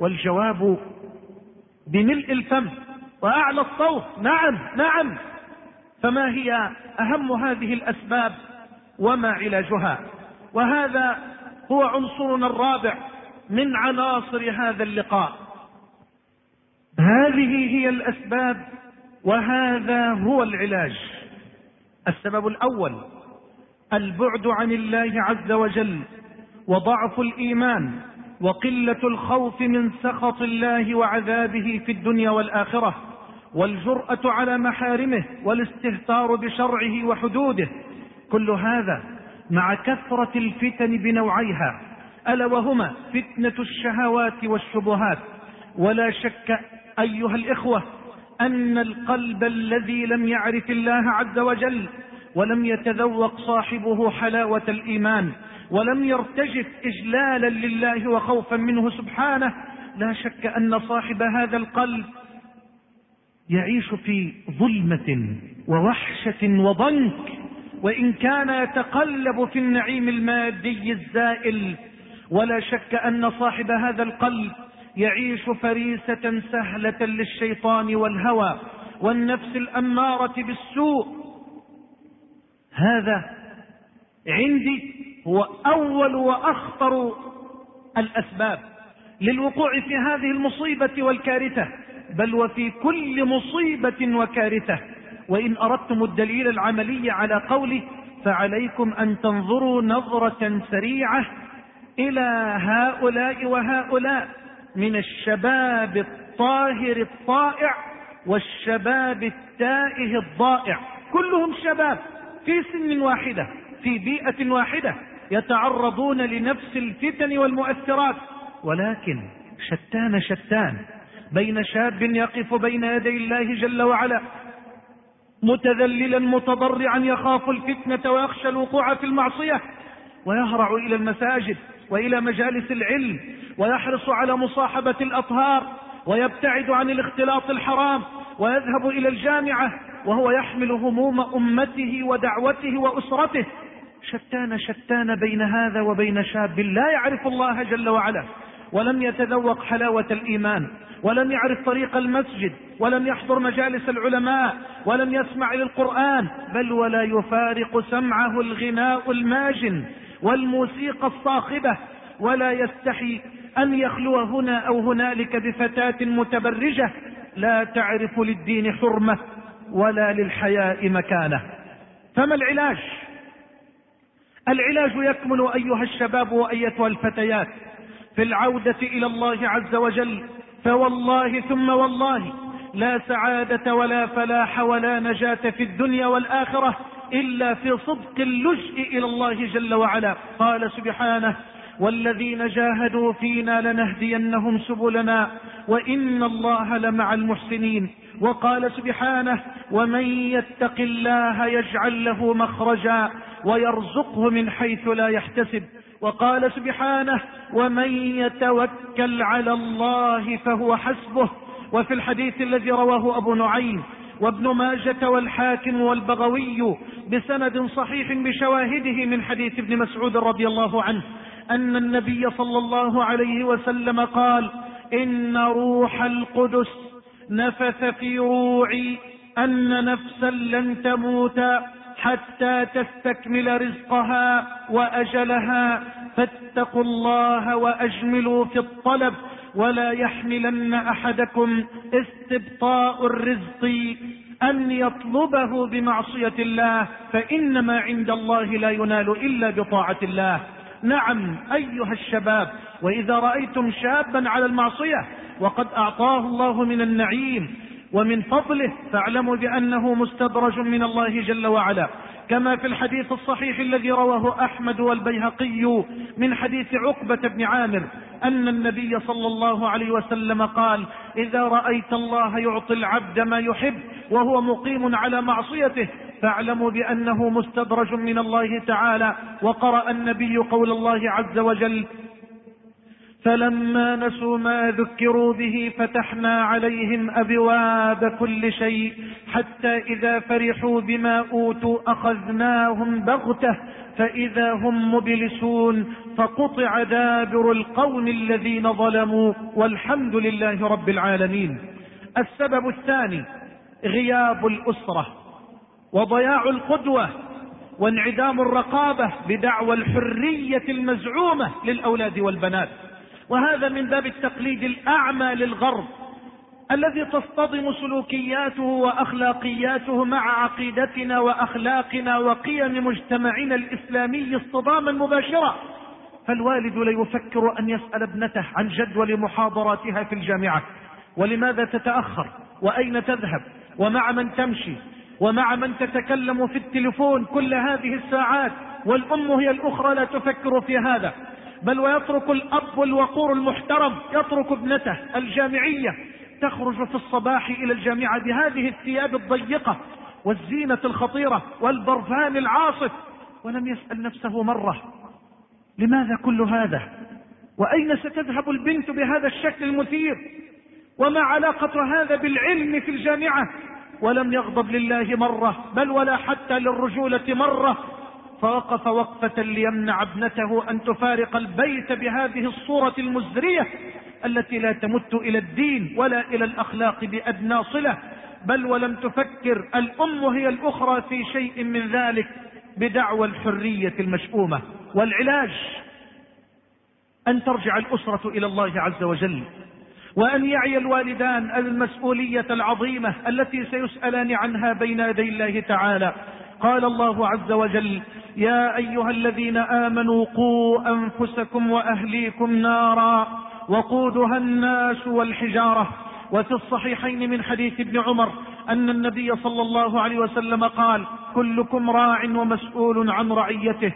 والجواب بملء الفم وأعلى الصوت نعم نعم. فما هي أهم هذه الأسباب وما علاجها؟ وهذا هو عنصرنا الرابع من عناصر هذا اللقاء. هذه هي الأسباب وهذا هو العلاج. السبب الأول البعد عن الله عز وجل وضعف الإيمان وقلة الخوف من سخط الله وعذابه في الدنيا والآخرة والجرأة على محارمه والاستهتار بشرعه وحدوده. كل هذا مع كثرة الفتن بنوعيها ألا وهما فتنة الشهوات والشبهات. ولا شك أيها الإخوة أن القلب الذي لم يعرف الله عز وجل ولم يتذوق صاحبه حلاوة الإيمان ولم يرتجف إجلالا لله وخوفا منه سبحانه لا شك أن صاحب هذا القلب يعيش في ظلمة ووحشة وضنك. وإن كان يتقلب في النعيم المادي الزائل ولا شك أن صاحب هذا القلب يعيش فريسة سهلة للشيطان والهوى والنفس الأمارة بالسوء. هذا عندي هو أول وأخطر الأسباب للوقوع في هذه المصيبة والكارثة بل وفي كل مصيبة وكارثة. وإن أردتم الدليل العملي على قوله فعليكم أن تنظروا نظرة سريعة إلى هؤلاء وهؤلاء من الشباب الطاهر الطائع والشباب التائه الضائع. كلهم شباب في سن واحدة في بيئة واحدة يتعرضون لنفس الفتن والمؤثرات. ولكن شتان شتان بين شاب يقف بين يدي الله جل وعلا متذللا متضرعا يخاف الفتنة ويخشى الوقوع في المعصية ويهرع إلى المساجد وإلى مجالس العلم ويحرص على مصاحبة الأطهار ويبتعد عن الاختلاط الحرام ويذهب إلى الجامعة وهو يحمل هموم أمته ودعوته وأسرته. شتان شتان بين هذا وبين شاب لا يعرف الله جل وعلا. ولم يتذوق حلاوة الإيمان ولم يعرف طريق المسجد ولم يحضر مجالس العلماء ولم يسمع للقرآن بل ولا يفارق سمعه الغناء الماجن والموسيقى الصاخبة ولا يستحي أن يخلو هنا أو هنالك بفتاة متبرجة لا تعرف للدين حرمة ولا للحياء مكانة. فما العلاج؟ العلاج يكمن أيها الشباب وأيتها الفتيات. في العودة إلى الله عز وجل فوالله ثم والله لا سعادة ولا فلاح ولا نجاة في الدنيا والآخرة إلا في صدق اللجء إلى الله جل وعلا. قال سبحانه والذين جاهدوا فينا لنهدينهم سبلنا وإن الله لمع المحسنين. وقال سبحانه ومن يتق الله يجعل له مخرجا ويرزقه من حيث لا يحتسب. وقال سبحانه ومن يتوكل على الله فهو حسبه. وفي الحديث الذي رواه أبو نعيم وابن ماجة والحاكم والبغوي بسند صحيح بشواهده من حديث ابن مسعود رضي الله عنه أن النبي صلى الله عليه وسلم قال إن روح القدس نفث في روعي أن نفسا لن تموت. حتى تستكمل رزقها وأجلها. فاتقوا الله وأجملوا في الطلب. ولا يحملن أحدكم استبطاء الرزق أن يطلبه بمعصية الله. فإنما عند الله لا ينال إلا بطاعة الله. نعم أيها الشباب وإذا رأيتم شابا على المعصية وقد أعطاه الله من النعيم ومن فضله فاعلموا بأنه مستدرج من الله جل وعلا. كما في الحديث الصحيح الذي رواه أحمد والبيهقي من حديث عقبة بن عامر أن النبي صلى الله عليه وسلم قال إذا رأيت الله يعطي العبد ما يحب وهو مقيم على معصيته فاعلموا بأنه مستدرج من الله تعالى وقرأ النبي قول الله عز وجل فلما نسوا ما ذكروا به فتحنا عليهم أبواب كل شيء حتى إذا فرحوا بما أوتوا أخذناهم بغتة فإذا هم مبلسون فقطع دابر القوم الذين ظلموا والحمد لله رب العالمين. السبب الثاني غياب الأسرة وضياع القدوة وانعدام الرقابة بدعوى الحرية المزعومة للأولاد والبنات. وهذا من باب التقليد الأعمى للغرب الذي تصطدم سلوكياته وأخلاقياته مع عقيدتنا وأخلاقنا وقيم مجتمعنا الإسلامي اصطداما مباشرا فالوالد لا يفكر أن يسأل ابنته عن جدول محاضراتها في الجامعة ولماذا تتأخر؟ وأين تذهب؟ ومع من تمشي؟ ومع من تتكلم في التليفون كل هذه الساعات؟ والأم هي الأخرى لا تفكر في هذا. بل ويترك الأب الوقور المحترم يترك ابنته الجامعية تخرج في الصباح إلى الجامعة بهذه الثياب الضيقة والزينة الخطيرة والبرفان العاصف ولم يسأل نفسه مرة لماذا كل هذا؟ وأين ستذهب البنت بهذا الشكل المثير؟ وما علاقة هذا بالعلم في الجامعة؟ ولم يغضب لله مرة بل ولا حتى للرجولة مرة فوقف وقفة ليمنع ابنته أن تفارق البيت بهذه الصورة المزرية التي لا تمت إلى الدين ولا إلى الأخلاق بأدنى صلة بل ولم تفكر الأم هي الأخرى في شيء من ذلك بدعوى الحرية المشؤومة والعلاج. أن ترجع الأسرة إلى الله عز وجل وأن يعي الوالدان المسؤولية العظيمة التي سيسألان عنها بين يدي الله تعالى قال الله عز وجل يا أيها الذين آمنوا قوا أنفسكم وأهليكم نارا وقودها الناس والحجارة. وفي الصحيحين من حديث ابن عمر أن النبي صلى الله عليه وسلم قال كلكم راع ومسؤول عن رعيته.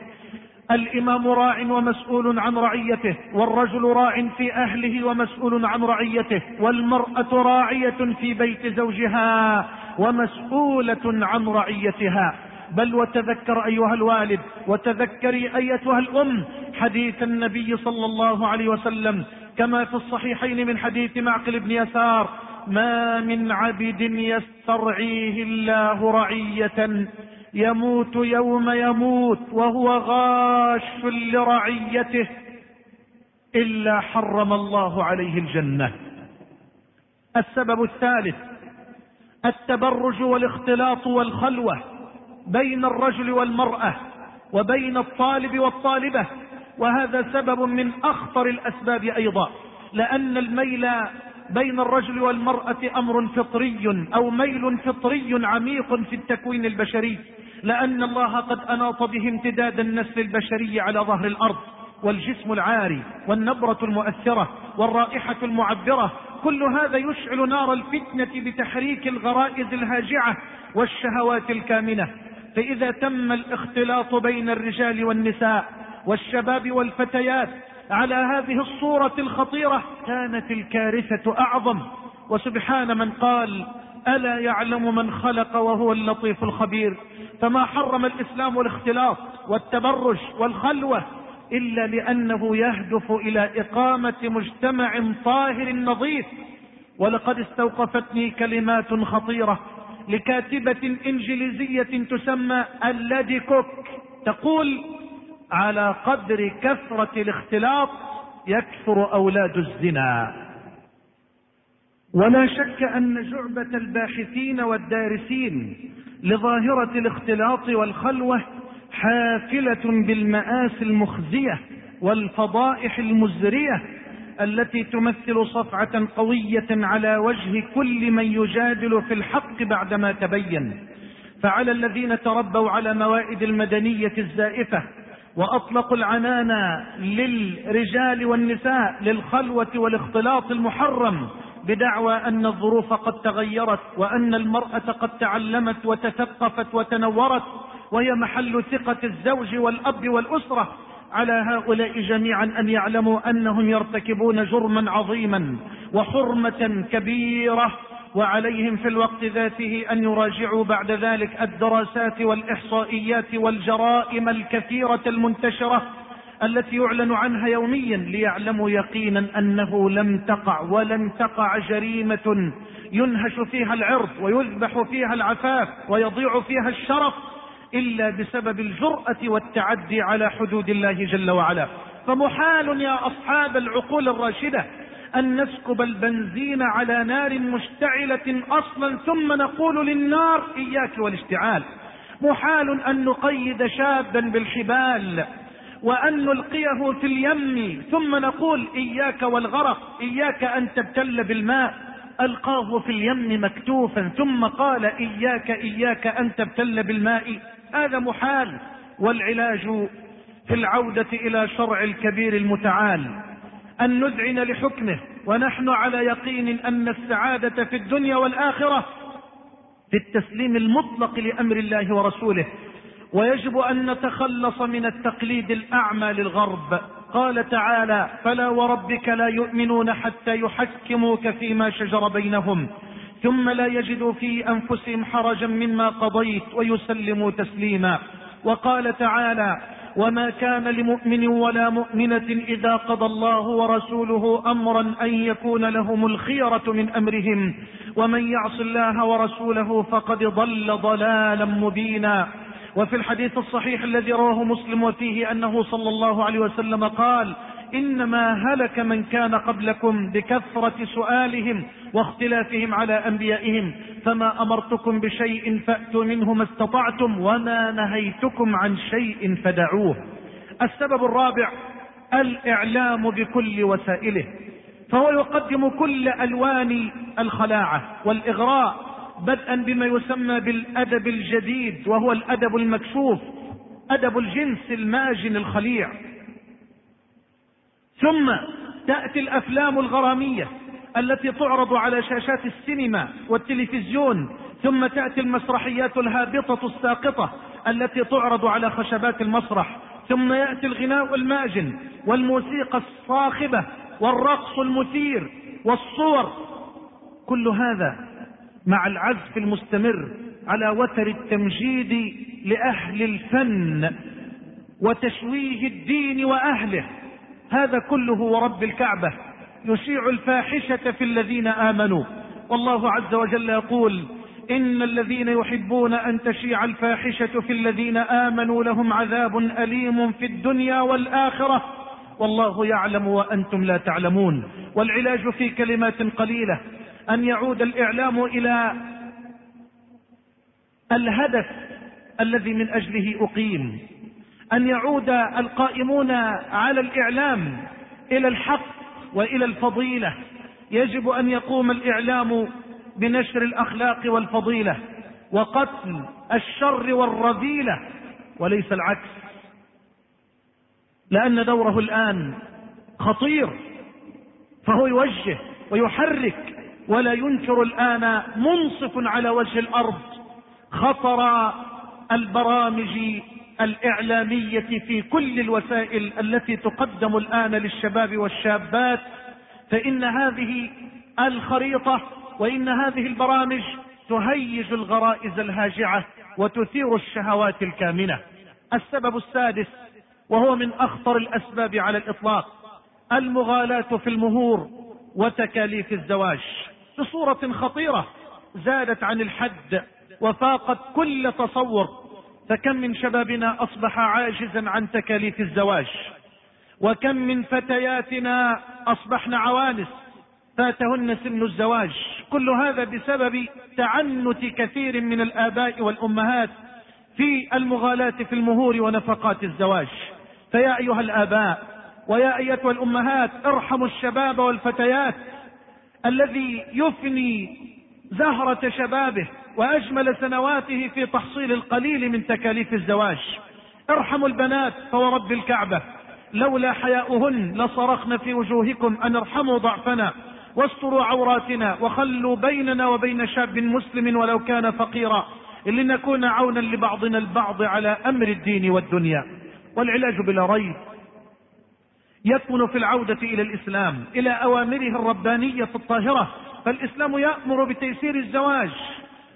الإمام راع ومسؤول عن رعيته والرجل راع في أهله ومسؤول عن رعيته والمرأة راعية في بيت زوجها ومسؤولة عن رعيتها. بل وتذكر أيها الوالد وتذكري أيتها الأم حديث النبي صلى الله عليه وسلم كما في الصحيحين من حديث معقل بن يسار ما من عبد يسترعيه الله رعية يموت يوم يموت وهو غاش لرعيته إلا حرم الله عليه الجنة. السبب الثالث التبرج والاختلاط والخلوة. بين الرجل والمرأة وبين الطالب والطالبة وهذا سبب من أخطر الأسباب أيضا لأن الميل بين الرجل والمرأة أمر فطري أو ميل فطري عميق في التكوين البشري لأن الله قد أناط به امتداد النسل البشري على ظهر الأرض والجسم العاري والنبرة المؤثرة والرائحة المعبرة كل هذا يشعل نار الفتنة بتحريك الغرائز الهاجعة والشهوات الكامنة. فإذا تم الاختلاط بين الرجال والنساء والشباب والفتيات على هذه الصورة الخطيرة كانت الكارثة أعظم. وسبحان من قال ألا يعلم من خلق وهو اللطيف الخبير؟ فما حرم الإسلام الاختلاط والتبرج والخلوة إلا لأنه يهدف إلى إقامة مجتمع طاهر نظيف. ولقد استوقفتني كلمات خطيرة لكاتبة إنجليزية تسمى اللادي كوك تقول على قدر كثرة الاختلاط يكثر أولاد الزنا. ولا شك أن جعبة الباحثين والدارسين لظاهرة الاختلاط والخلوة حافلة بالمآسي المخزية والفضائح المزرية التي تمثل صفعة قوية على وجه كل من يجادل في الحق بعدما تبين. فعلى الذين تربوا على موائد المدنية الزائفة وأطلقوا العنان للرجال والنساء للخلوة والاختلاط المحرم بدعوى أن الظروف قد تغيرت وأن المرأة قد تعلمت وتثقفت وتنورت وهي محل ثقة الزوج والأب والأسرة. على هؤلاء جميعا أن يعلموا أنهم يرتكبون جرما عظيما وحرمة كبيرة وعليهم في الوقت ذاته أن يراجعوا بعد ذلك الدراسات والإحصائيات والجرائم الكثيرة المنتشرة التي يعلن عنها يوميا ليعلموا يقينا أنه لم تقع ولن تقع جريمة ينهش فيها العرض ويذبح فيها العفاف ويضيع فيها الشرف. إلا بسبب الجرأة والتعدي على حدود الله جل وعلا. فمحال يا أصحاب العقول الراشدة أن نسكب البنزين على نار مشتعلة أصلا ثم نقول للنار إياك والاشتعال. محال أن نقيد شابا بالحبال وأن نلقيه في اليم ثم نقول إياك والغرق إياك أن تبتل بالماء. ألقاه في اليم مكتوفا ثم قال إياك إياك أن تبتل بالماء. هذا محال والعلاج في العودة إلى شرع الكبير المتعال. أن نذعن لحكمه ونحن على يقين أن السعادة في الدنيا والآخرة في التسليم المطلق لأمر الله ورسوله. ويجب أن نتخلص من التقليد الأعمى للغرب. قال تعالى فلا وربك لا يؤمنون حتى يحكموك فيما شجر بينهم. ثم لا يجدوا في أنفسهم حرجا مما قضيت ويسلموا تسليما. وقال تعالى وما كان لمؤمن ولا مؤمنة إذا قضى الله ورسوله أمرا أن يكون لهم الخيرة من أمرهم. ومن يعص الله ورسوله فقد ضل ضلالا مبينا. وفي الحديث الصحيح الذي رواه مسلم وفيه أنه صلى الله عليه وسلم قال إنما هلك من كان قبلكم بكثرة سؤالهم واختلافهم على أنبيائهم. فما أمرتكم بشيء فأتوا منه ما استطعتم وما نهيتكم عن شيء فدعوه. السبب الرابع الإعلام بكل وسائله. فهو يقدم كل ألوان الخلاعة والإغراء بدءا بما يسمى بالأدب الجديد وهو الأدب المكشوف أدب الجنس الماجن الخليع. ثم تأتي الأفلام الغرامية التي تعرض على شاشات السينما والتلفزيون ثم تأتي المسرحيات الهابطة الساقطة التي تعرض على خشبات المسرح ثم يأتي الغناء الماجن والموسيقى الصاخبة والرقص المثير والصور. كل هذا مع العزف المستمر على وتر التمجيد لأهل الفن وتشويه الدين وأهله. هذا كله ورب الكعبة يشيع الفاحشة في الذين آمنوا. والله عز وجل يقول إن الذين يحبون أن تشيع الفاحشة في الذين آمنوا لهم عذاب أليم في الدنيا والآخرة. والله يعلم وأنتم لا تعلمون. والعلاج في كلمات قليلة أن يعود الإعلام إلى الهدف الذي من أجله أقيم. أن يعود القائمون على الإعلام إلى الحق وإلى الفضيلة. يجب أن يقوم الإعلام بنشر الأخلاق والفضيلة وقتل الشر والرذيلة وليس العكس. لأن دوره الآن خطير فهو يوجه ويحرك ولا ينكر الآن منصف على وجه الأرض خطر البرامج الإعلامية في كل الوسائل التي تقدم الآن للشباب والشابات فإن هذه الخريطة وإن هذه البرامج تهيج الغرائز الهاجعة وتثير الشهوات الكامنة. السبب السادس وهو من أخطر الأسباب على الإطلاق المغالاة في المهور وتكاليف الزواج. بصورة خطيرة زادت عن الحد وفاقت كل تصور فكم من شبابنا أصبح عاجزا عن تكاليف الزواج؟ وكم من فتياتنا أصبحن عوانس؟ فاتهن سن الزواج. كل هذا بسبب تعنت كثير من الآباء والأمهات في المغالاة في المهور ونفقات الزواج. فيا أيها الآباء ويا أيتها الأمهات ارحموا الشباب والفتيات الذي يفني زهرة شبابه وأجمل سنواته في تحصيل القليل من تكاليف الزواج. ارحموا البنات فورب الكعبة. لولا حياؤهن لصرخن في وجوهكم أن ارحموا ضعفنا. واستروا عوراتنا وخلوا بيننا وبين شاب مسلم ولو كان فقيرا. لنكون عونا لبعضنا البعض على أمر الدين والدنيا. والعلاج بلا ريب. يكمن في العودة إلى الإسلام إلى أوامره الربانية الطاهرة. فالإسلام يأمر بتيسير الزواج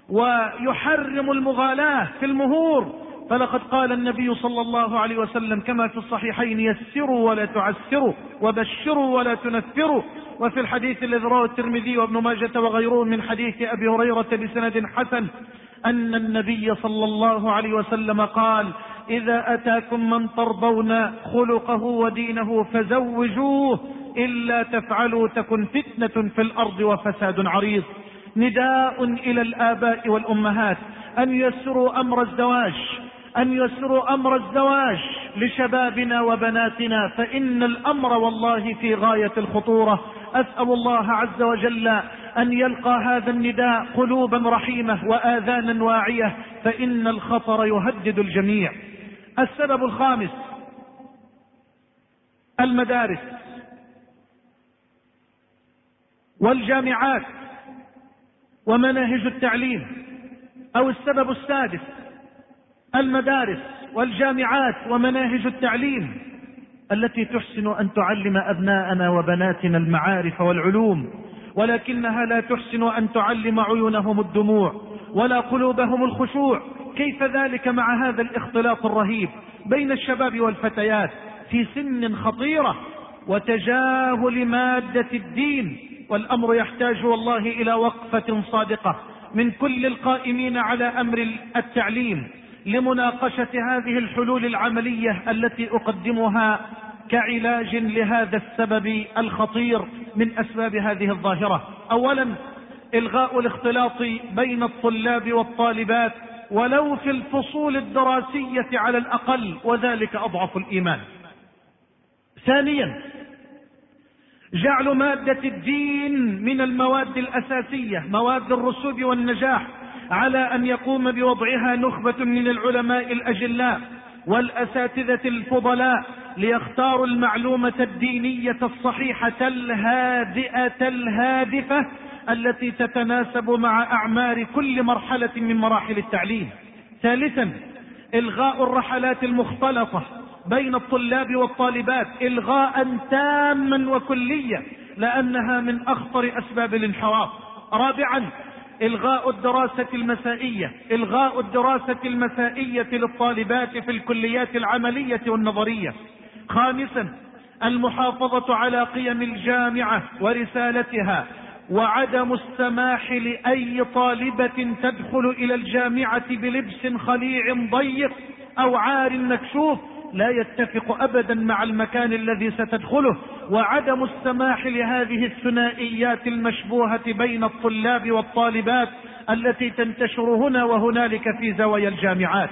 ويحرم المغالاة في المهور. فلقد قال النبي صلى الله عليه وسلم كما في الصحيحين يسروا ولا تعسروا وبشروا ولا تنفروا. وفي الحديث الذي رواه الترمذي وابن ماجة وغيره من حديث أبي هريرة بسند حسن أن النبي صلى الله عليه وسلم قال إذا أتاكم من ترضون خلقه ودينه فزوجوه إلا تفعلوا تكن فتنة في الأرض وفساد عريض. نداء إلى الآباء والأمهات. أن يسروا أمر الزواج. أن يسروا أمر الزواج لشبابنا وبناتنا. فإن الأمر والله في غاية الخطورة. أسأل الله عز وجل أن يلقى هذا النداء قلوبا رحيمة وآذانا واعية. فإن الخطر يهدد الجميع. السبب الخامس المدارس والجامعات ومناهج التعليم أو السبب السادس المدارس والجامعات ومناهج التعليم التي تحسن أن تعلم أبناءنا وبناتنا المعارف والعلوم ولكنها لا تحسن أن تعلم عيونهم الدموع ولا قلوبهم الخشوع كيف ذلك مع هذا الاختلاط الرهيب بين الشباب والفتيات في سن خطيرة وتجاهل مادة الدين؟ والأمر يحتاج والله إلى وقفة صادقة من كل القائمين على أمر التعليم لمناقشة هذه الحلول العملية التي أقدمها كعلاج لهذا السبب الخطير من أسباب هذه الظاهرة. أولا إلغاء الاختلاط بين الطلاب والطالبات ولو في الفصول الدراسية على الأقل وذلك أضعف الإيمان. ثانيا جعل مادة الدين من المواد الأساسية مواد الرسوب والنجاح على أن يقوم بوضعها نخبة من العلماء الأجلاء والأساتذة الفضلاء ليختاروا المعلومة الدينية الصحيحة الهادئة الهادفة التي تتناسب مع أعمار كل مرحلة من مراحل التعليم. ثالثا إلغاء الرحلات المختلطة بين الطلاب والطالبات إلغاء تاما وكليا لأنها من أخطر أسباب الانحراف. رابعا إلغاء الدراسة المسائية إلغاء الدراسة المسائية للطالبات في الكليات العملية والنظرية. خامسا المحافظة على قيم الجامعة ورسالتها وعدم السماح لأي طالبة تدخل إلى الجامعة بلبس خليع ضيق أو عار مكشوف لا يتفق أبدا مع المكان الذي ستدخله. وعدم السماح لهذه الثنائيات المشبوهة بين الطلاب والطالبات التي تنتشر هنا وهنالك في زوايا الجامعات.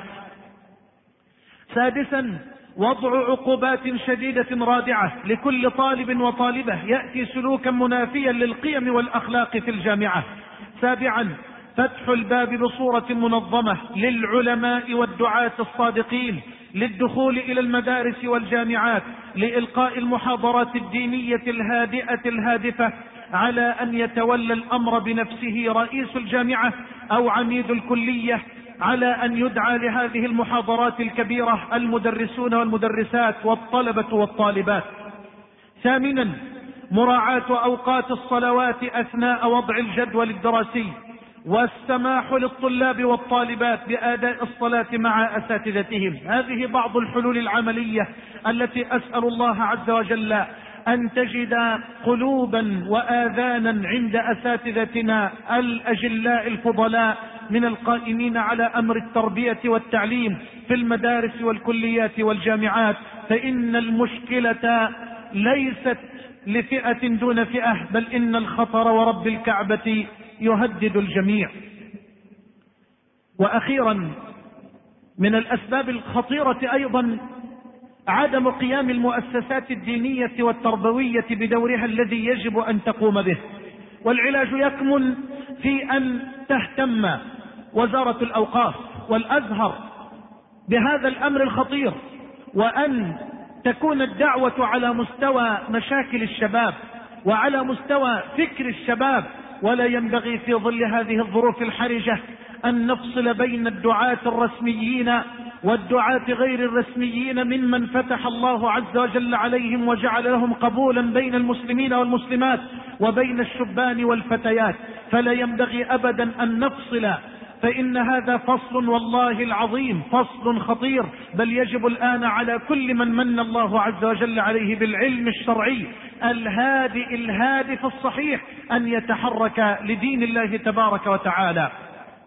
سادسا وضع عقوبات شديدة رادعة لكل طالب وطالبة يأتي سلوكا منافيا للقيم والأخلاق في الجامعة. سابعا فتح الباب بصورة منظمة للعلماء والدعاة الصادقين للدخول إلى المدارس والجامعات لإلقاء المحاضرات الدينية الهادئة الهادفة على أن يتولى الأمر بنفسه رئيس الجامعة أو عميد الكلية على أن يدعى لهذه المحاضرات الكبيرة المدرسون والمدرسات والطلبة والطالبات. ثامنا مراعاة أوقات الصلوات أثناء وضع الجدول الدراسي والسماح للطلاب والطالبات بأداء الصلاة مع أساتذتهم. هذه بعض الحلول العملية التي أسأل الله عز وجل أن تجد قلوبا واذانا عند أساتذتنا الأجلاء الفضلاء من القائمين على أمر التربية والتعليم في المدارس والكليات والجامعات فإن المشكلة ليست لفئة دون فئة بل إن الخطر ورب الكعبة يهدد الجميع. وأخيرا من الأسباب الخطيرة أيضا عدم قيام المؤسسات الدينية والتربوية بدورها الذي يجب أن تقوم به. والعلاج يكمن في أن تهتم وزارة الأوقاف والأزهر بهذا الأمر الخطير وأن تكون الدعوة على مستوى مشاكل الشباب وعلى مستوى فكر الشباب ولا ينبغي في ظل هذه الظروف الحرجة أن نفصل بين الدعاة الرسميين والدعاة غير الرسميين ممن فتح الله عز وجل عليهم وجعل لهم قبولا بين المسلمين والمسلمات وبين الشبان والفتيات. فلا ينبغي أبدا أن نفصل. فإن هذا فصل والله العظيم فصل خطير. بل يجب الآن على كل من من الله عز وجل عليه بالعلم الشرعي الهادئ الهادف الصحيح أن يتحرك لدين الله تبارك وتعالى.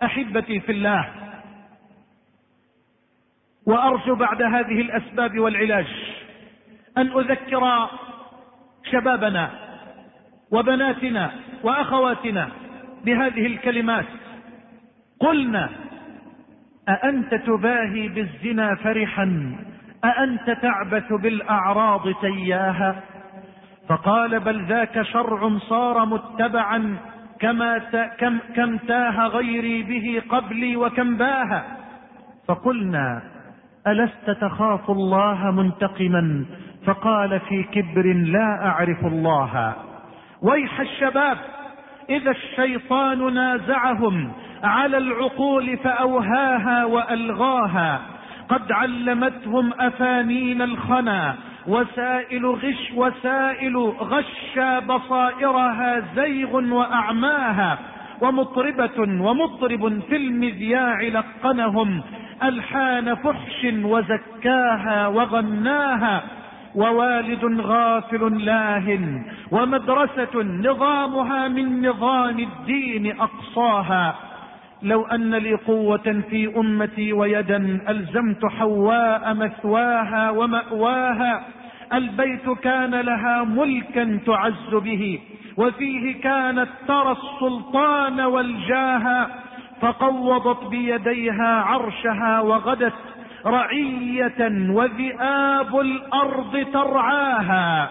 أحبتي في الله وأرجو بعد هذه الأسباب والعلاج أن أذكر شبابنا وبناتنا وأخواتنا بهذه الكلمات. قلنا أأنت تباهي بالزنا فرحا أأنت تعبث بالأعراض تياها فقال بل ذاك شرع صار متبعا كما كم, كم تاه غيري به قبلي وكم باها فقلنا ألست تخاف الله منتقما؟ فقال في كبر لا أعرف الله. ويح الشباب إذا الشيطان نازعهم على العقول فأوهاها وألغاها. قد علمتهم أفانين الخنا وسائل غش وسائل غشى بصائرها زيغ وأعماها ومطربة ومطرب في المذياع لقنهم ألحان فحش وزكاها وغناها ووالد غافل لاه ومدرسة نظامها من نظام الدين أقصاها. لو أن لي قوة في أمتي ويدا ألزمت حواء مثواها ومأواها. البيت كان لها ملكا تعز به وفيه كانت ترى السلطان والجاه. فقوضت بيديها عرشها وغدت رعية وذئاب الأرض ترعاها.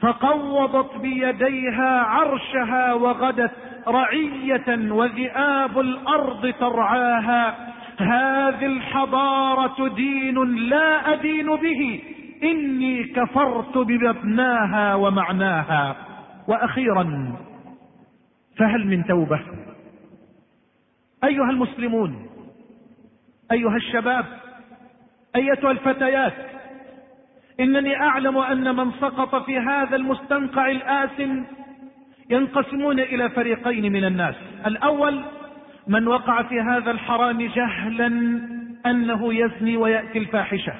فقوضت بيديها عرشها وغدت رعية وذئاب الأرض ترعاها. هذه الحضارة دين لا أدين به. إني كفرت بمبناها ومعناها. وأخيرا فهل من توبة؟ أيها المسلمون أيها الشباب أيتها الفتيات إنني أعلم أن من سقط في هذا المستنقع الآثم ينقسمون إلى فريقين من الناس. الأول من وقع في هذا الحرام جهلا أنه يزني ويأتي الفاحشة.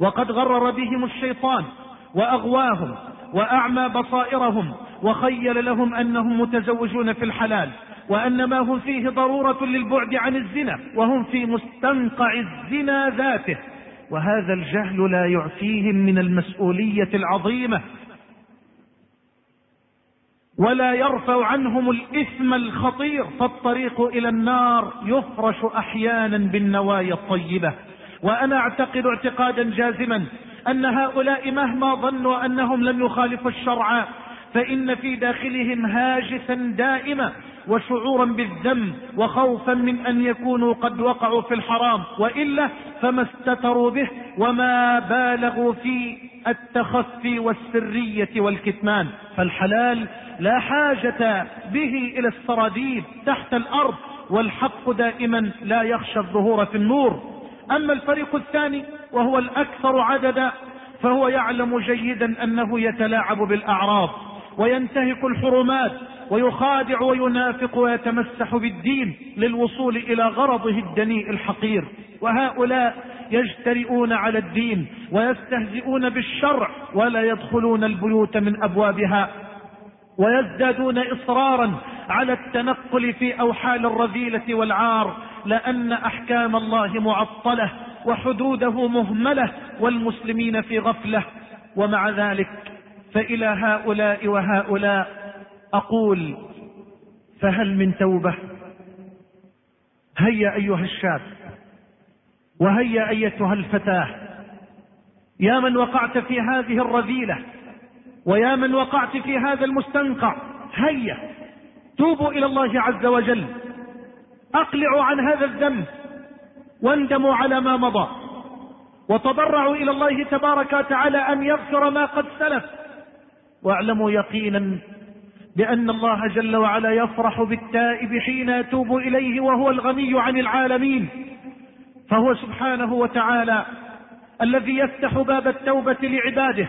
وقد غرر بهم الشيطان وأغواهم وأعمى بصائرهم وخيل لهم أنهم متزوجون في الحلال. وأن ما هم فيه ضرورة للبعد عن الزنا وهم في مستنقع الزنا ذاته. وهذا الجهل لا يعفيهم من المسؤولية العظيمة. ولا يرفع عنهم الإثم الخطير فالطريق إلى النار يفرش أحيانا بالنوايا الطيبة. وأنا أعتقد اعتقادا جازما أن هؤلاء مهما ظنوا أنهم لم يخالفوا الشرع فإن في داخلهم هاجسا دائما وشعورا بالذنب وخوفا من أن يكونوا قد وقعوا في الحرام. وإلا فما استتروا به وما بالغوا في التخفي والسرية والكتمان. فالحلال لا حاجة به إلى السراديب تحت الأرض والحق دائما لا يخشى الظهور في النور. أما الفريق الثاني وهو الأكثر عددا فهو يعلم جيدا أنه يتلاعب بالأعراض وينتهك الحرمات ويخادع وينافق ويتمسح بالدين للوصول إلى غرضه الدنيء الحقير. وهؤلاء يجترئون على الدين ويستهزئون بالشرع ولا يدخلون البيوت من أبوابها. ويزدادون إصرارا على التنقل في أوحال الرذيلة والعار لأن أحكام الله معطلة وحدوده مهملة والمسلمين في غفلة. ومع ذلك فإلى هؤلاء وهؤلاء أقول فهل من توبة؟ هيا أيها الشاب وهيا أيتها الفتاة يا من وقعت في هذه الرذيلة ويا من وقعت في هذا المستنقع هيا توبوا إلى الله عز وجل. أقلعوا عن هذا الذنب واندموا على ما مضى. وتضرعوا إلى الله تبارك وتعالى أن يغفر ما قد سلف. واعلموا يقينا بأن الله جل وعلا يفرح بالتائب حين يتوب إليه وهو الغني عن العالمين. فهو سبحانه وتعالى الذي يفتح باب التوبة لعباده.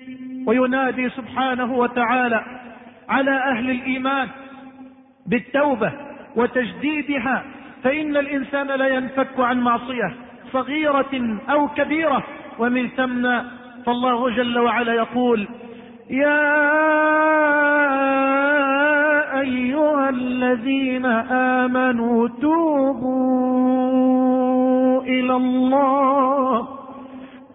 وينادي سبحانه وتعالى على أهل الإيمان بالتوبة وتجديدها فإن الإنسان لا ينفك عن معصية صغيرة أو كبيرة. ومن ثم فالله جل وعلا يقول يا أيها الذين آمنوا توبوا إلى الله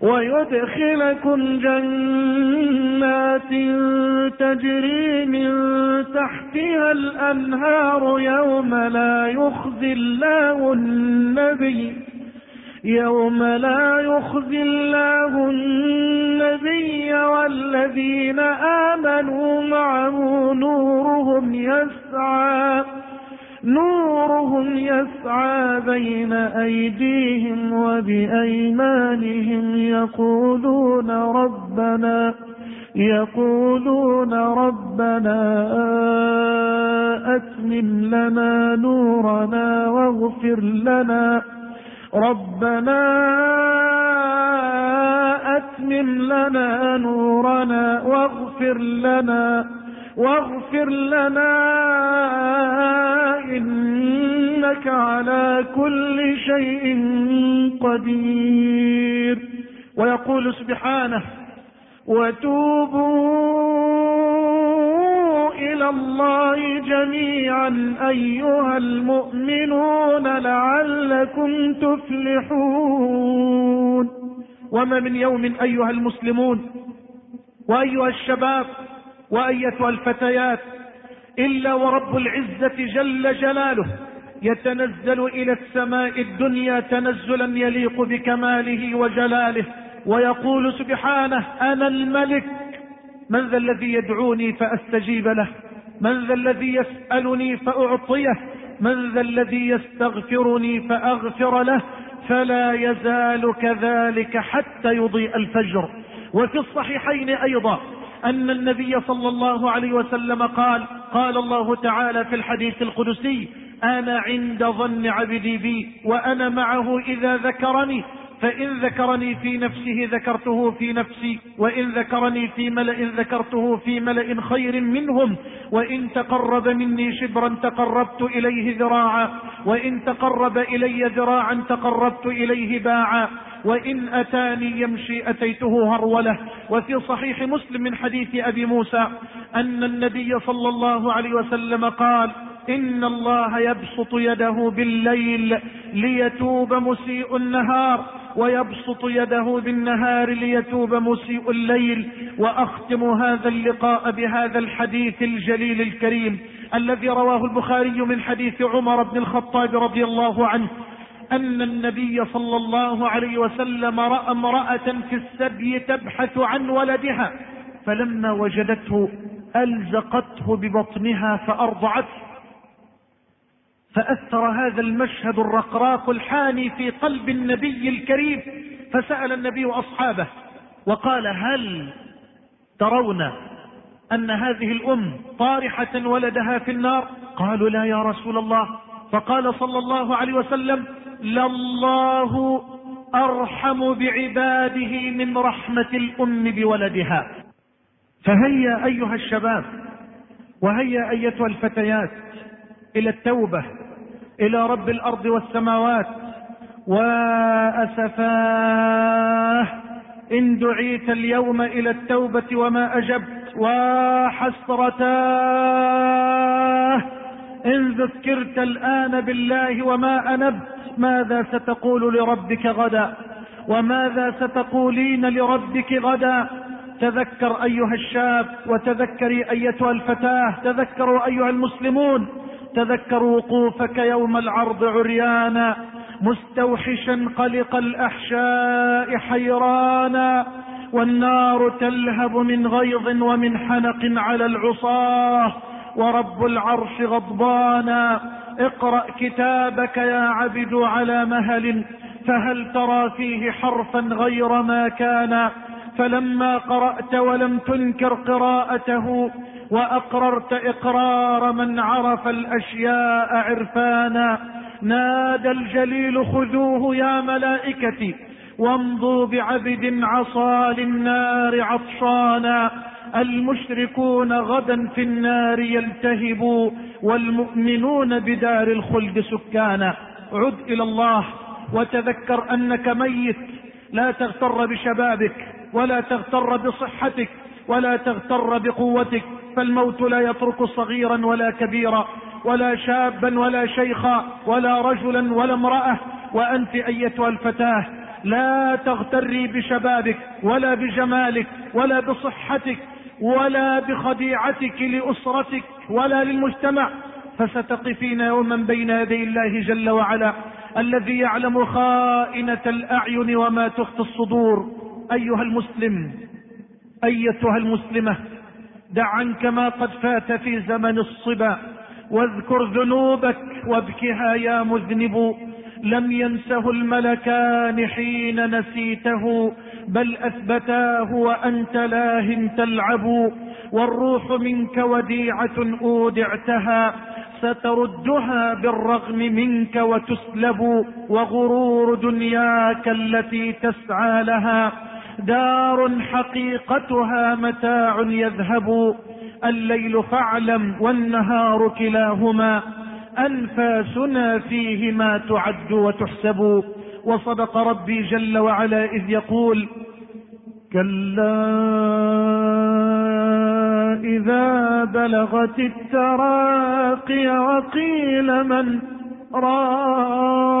ويدخلكم جنات تجري من تحتها الأنهار يوم لا يخزي الله النبي يوم لا يخزي الله النبي والذين آمنوا معه نورهم يسعى نورهم يسعى بين أيديهم وبأيمانهم يقولون ربنا يقولون ربنا أتمم لنا نورنا واغفر لنا. ربنا أتمم لنا نورنا واغفر لنا. واغفر لنا إنك على كل شيء قدير. ويقول سبحانه وتوبوا إلى الله جميعا أيها المؤمنون لعلكم تفلحون. وما من يوم أيها المسلمون. وأيها الشباب وأيتها الفتيات إلا ورب العزة جل جلاله يتنزل إلى السماء الدنيا تنزلا يليق بكماله وجلاله ويقول سبحانه أنا الملك. من ذا الذي يدعوني فأستجيب له؟ من ذا الذي يسألني فأعطيه؟ من ذا الذي يستغفرني فأغفر له؟ فلا يزال كذلك حتى يضيء الفجر. وفي الصحيحين أيضا أن النبي صلى الله عليه وسلم قال قال الله تعالى في الحديث القدسي أنا عند ظن عبدي بي وأنا معه إذا ذكرني. فإن ذكرني في نفسه ذكرته في نفسي وإن ذكرني في ملأ ذكرته في ملأ خير منهم وإن تقرب مني شبرا تقربت إليه ذراعا وإن تقرب إلي ذراعا تقربت إليه باعا وإن أتاني يمشي أتيته هرولة. وفي صحيح مسلم من حديث أبي موسى أن النبي صلى الله عليه وسلم قال إن الله يبسط يده بالليل ليتوب مسيء النهار. ويبسط يده بالنهار ليتوب مسيء الليل وأختم هذا اللقاء بهذا الحديث الجليل الكريم الذي رواه البخاري من حديث عمر بن الخطاب رضي الله عنه أن النبي صلى الله عليه وسلم رأى امرأة في السبي تبحث عن ولدها فلما وجدته ألزقته ببطنها فأرضعته. فأثر هذا المشهد الرقراق الحاني في قلب النبي الكريم فسأل النبي أصحابه وقال هل ترون أن هذه الأم طارحة ولدها في النار؟ قالوا لا يا رسول الله. فقال صلى الله عليه وسلم لله أرحم بعباده من رحمة الأم بولدها. فهيا أيها الشباب وهيا أيتها الفتيات إلى التوبة إلى رب الأرض والسماوات. وأسفاه إن دعيت اليوم إلى التوبة وما أجبت. وحسرتاه إن ذكرت الآن بالله وما أنبت. ماذا ستقول لربك غدا؟ وماذا ستقولين لربك غدا؟ تذكر أيها الشاب وتذكري أيتها الفتاة تذكروا أيها المسلمون. تذكر وقوفك يوم العرض عريانا مستوحشا قلق الأحشاء حيرانا والنار تلهب من غيظ ومن حنق على العصاه ورب العرش غضبانا. اقرأ كتابك يا عبد على مهل فهل ترى فيه حرفا غير ما كان؟ فلما قرأت ولم تنكر قراءته وأقررت إقرار من عرف الأشياء عرفانا. نادى الجليل خذوه يا ملائكتي وامضوا بعبد عصى للنار عطشانا. المشركون غدا في النار يلتهبوا والمؤمنون بدار الخلد سكانا. عد إلى الله وتذكر أنك ميت. لا تغتر بشبابك ولا تغتر بصحتك. ولا تغتر بقوتك فالموت لا يترك صغيرا ولا كبيرا ولا شابا ولا شيخا ولا رجلا ولا امرأة. وأنت أيتها الفتاة لا تغتري بشبابك ولا بجمالك ولا بصحتك ولا بخديعتك لأسرتك ولا للمجتمع. فستقفين يوما بين يدي الله جل وعلا الذي يعلم خائنة الأعين وما تخفي الصدور. أيها المسلم أيتها المسلمة دع عنك ما قد فات في زمن الصبا واذكر ذنوبك وابكها يا مذنب. لم ينسه الملكان حين نسيته بل أثبتاه وأنت لاه تلعب. والروح منك وديعة أودعتها ستردها بالرغم منك وتسلب. وغرور دنياك التي تسعى لها دار حقيقتها متاع يذهب. الليل فاعلم والنهار كلاهما. أنفاسنا فيهما تعد وتحسب. وصدق ربي جل وعلا إذ يقول كلا إذا بلغت التراقي وقيل من راق.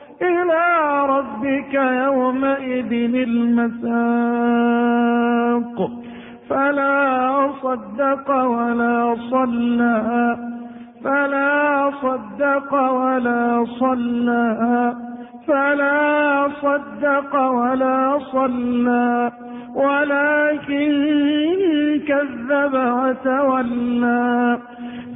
إلى ربك يومئذ المساق. فلا صدق ولا صلى. فلا صدق ولا صلى. فلا صدق ولا صلى. ولكن كذب وتولى.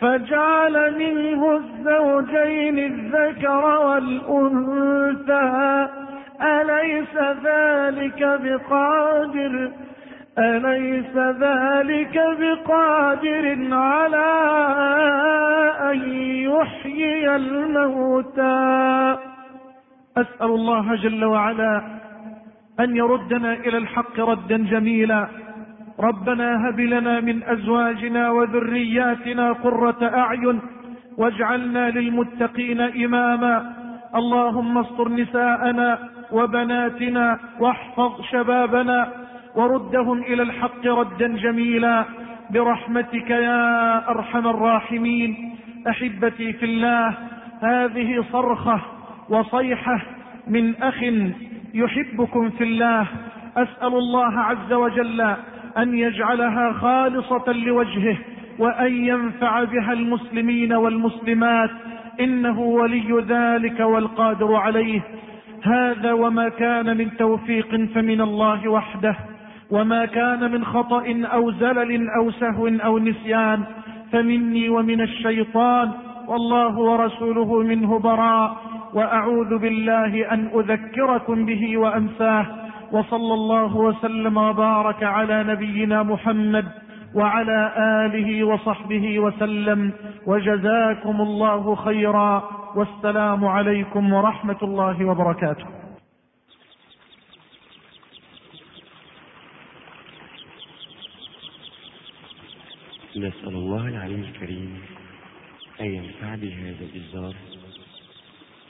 فجعل منه الزوجين الذكر والأنثى. أليس ذلك بقادر؟ أليس ذلك بقادر على أن يحيي الموتى؟ أسأل الله جل وعلا أن يردنا إلى الحق ردا جميلا. ربنا هب لنا من أزواجنا وذرياتنا قرة أعين واجعلنا للمتقين إماما. اللهم استر نساءنا وبناتنا واحفظ شبابنا وردهم إلى الحق ردا جميلا. برحمتك يا أرحم الراحمين. أحبتي في الله هذه صرخة وصيحة من أخ يحبكم في الله. أسأل الله عز وجل أن يجعلها خالصة لوجهه وأن ينفع بها المسلمين والمسلمات. إنه ولي ذلك والقادر عليه. هذا وما كان من توفيق فمن الله وحده وما كان من خطأ أو زلل أو سهو أو نسيان. فمني ومن الشيطان والله ورسوله منه براء. وأعوذ بالله أن أذكركم به وأنساه. وصلى الله وسلم وبارك على نبينا محمد وعلى آله وصحبه وسلم. وجزاكم الله خيرا. والسلام عليكم ورحمة الله وبركاته. نسأل الله العلي الكريم أن ينفع بهذا الإصدار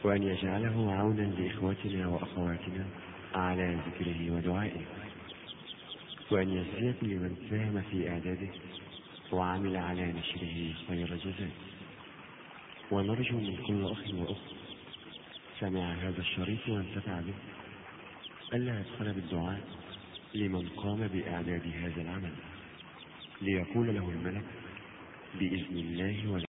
وأن يجعله عونا لإخوتنا وأخواتنا على ذكره ودعائه. وأن يزيد لمن ساهم في إعداده وعمل على نشره خير جزاء. ونرجو من كل أخ وأخت سمع هذا الشريط وانتفع به. ألا يدخل بالدعاء لمن قام بإعداد هذا العمل. ليقول له الملك بإذن الله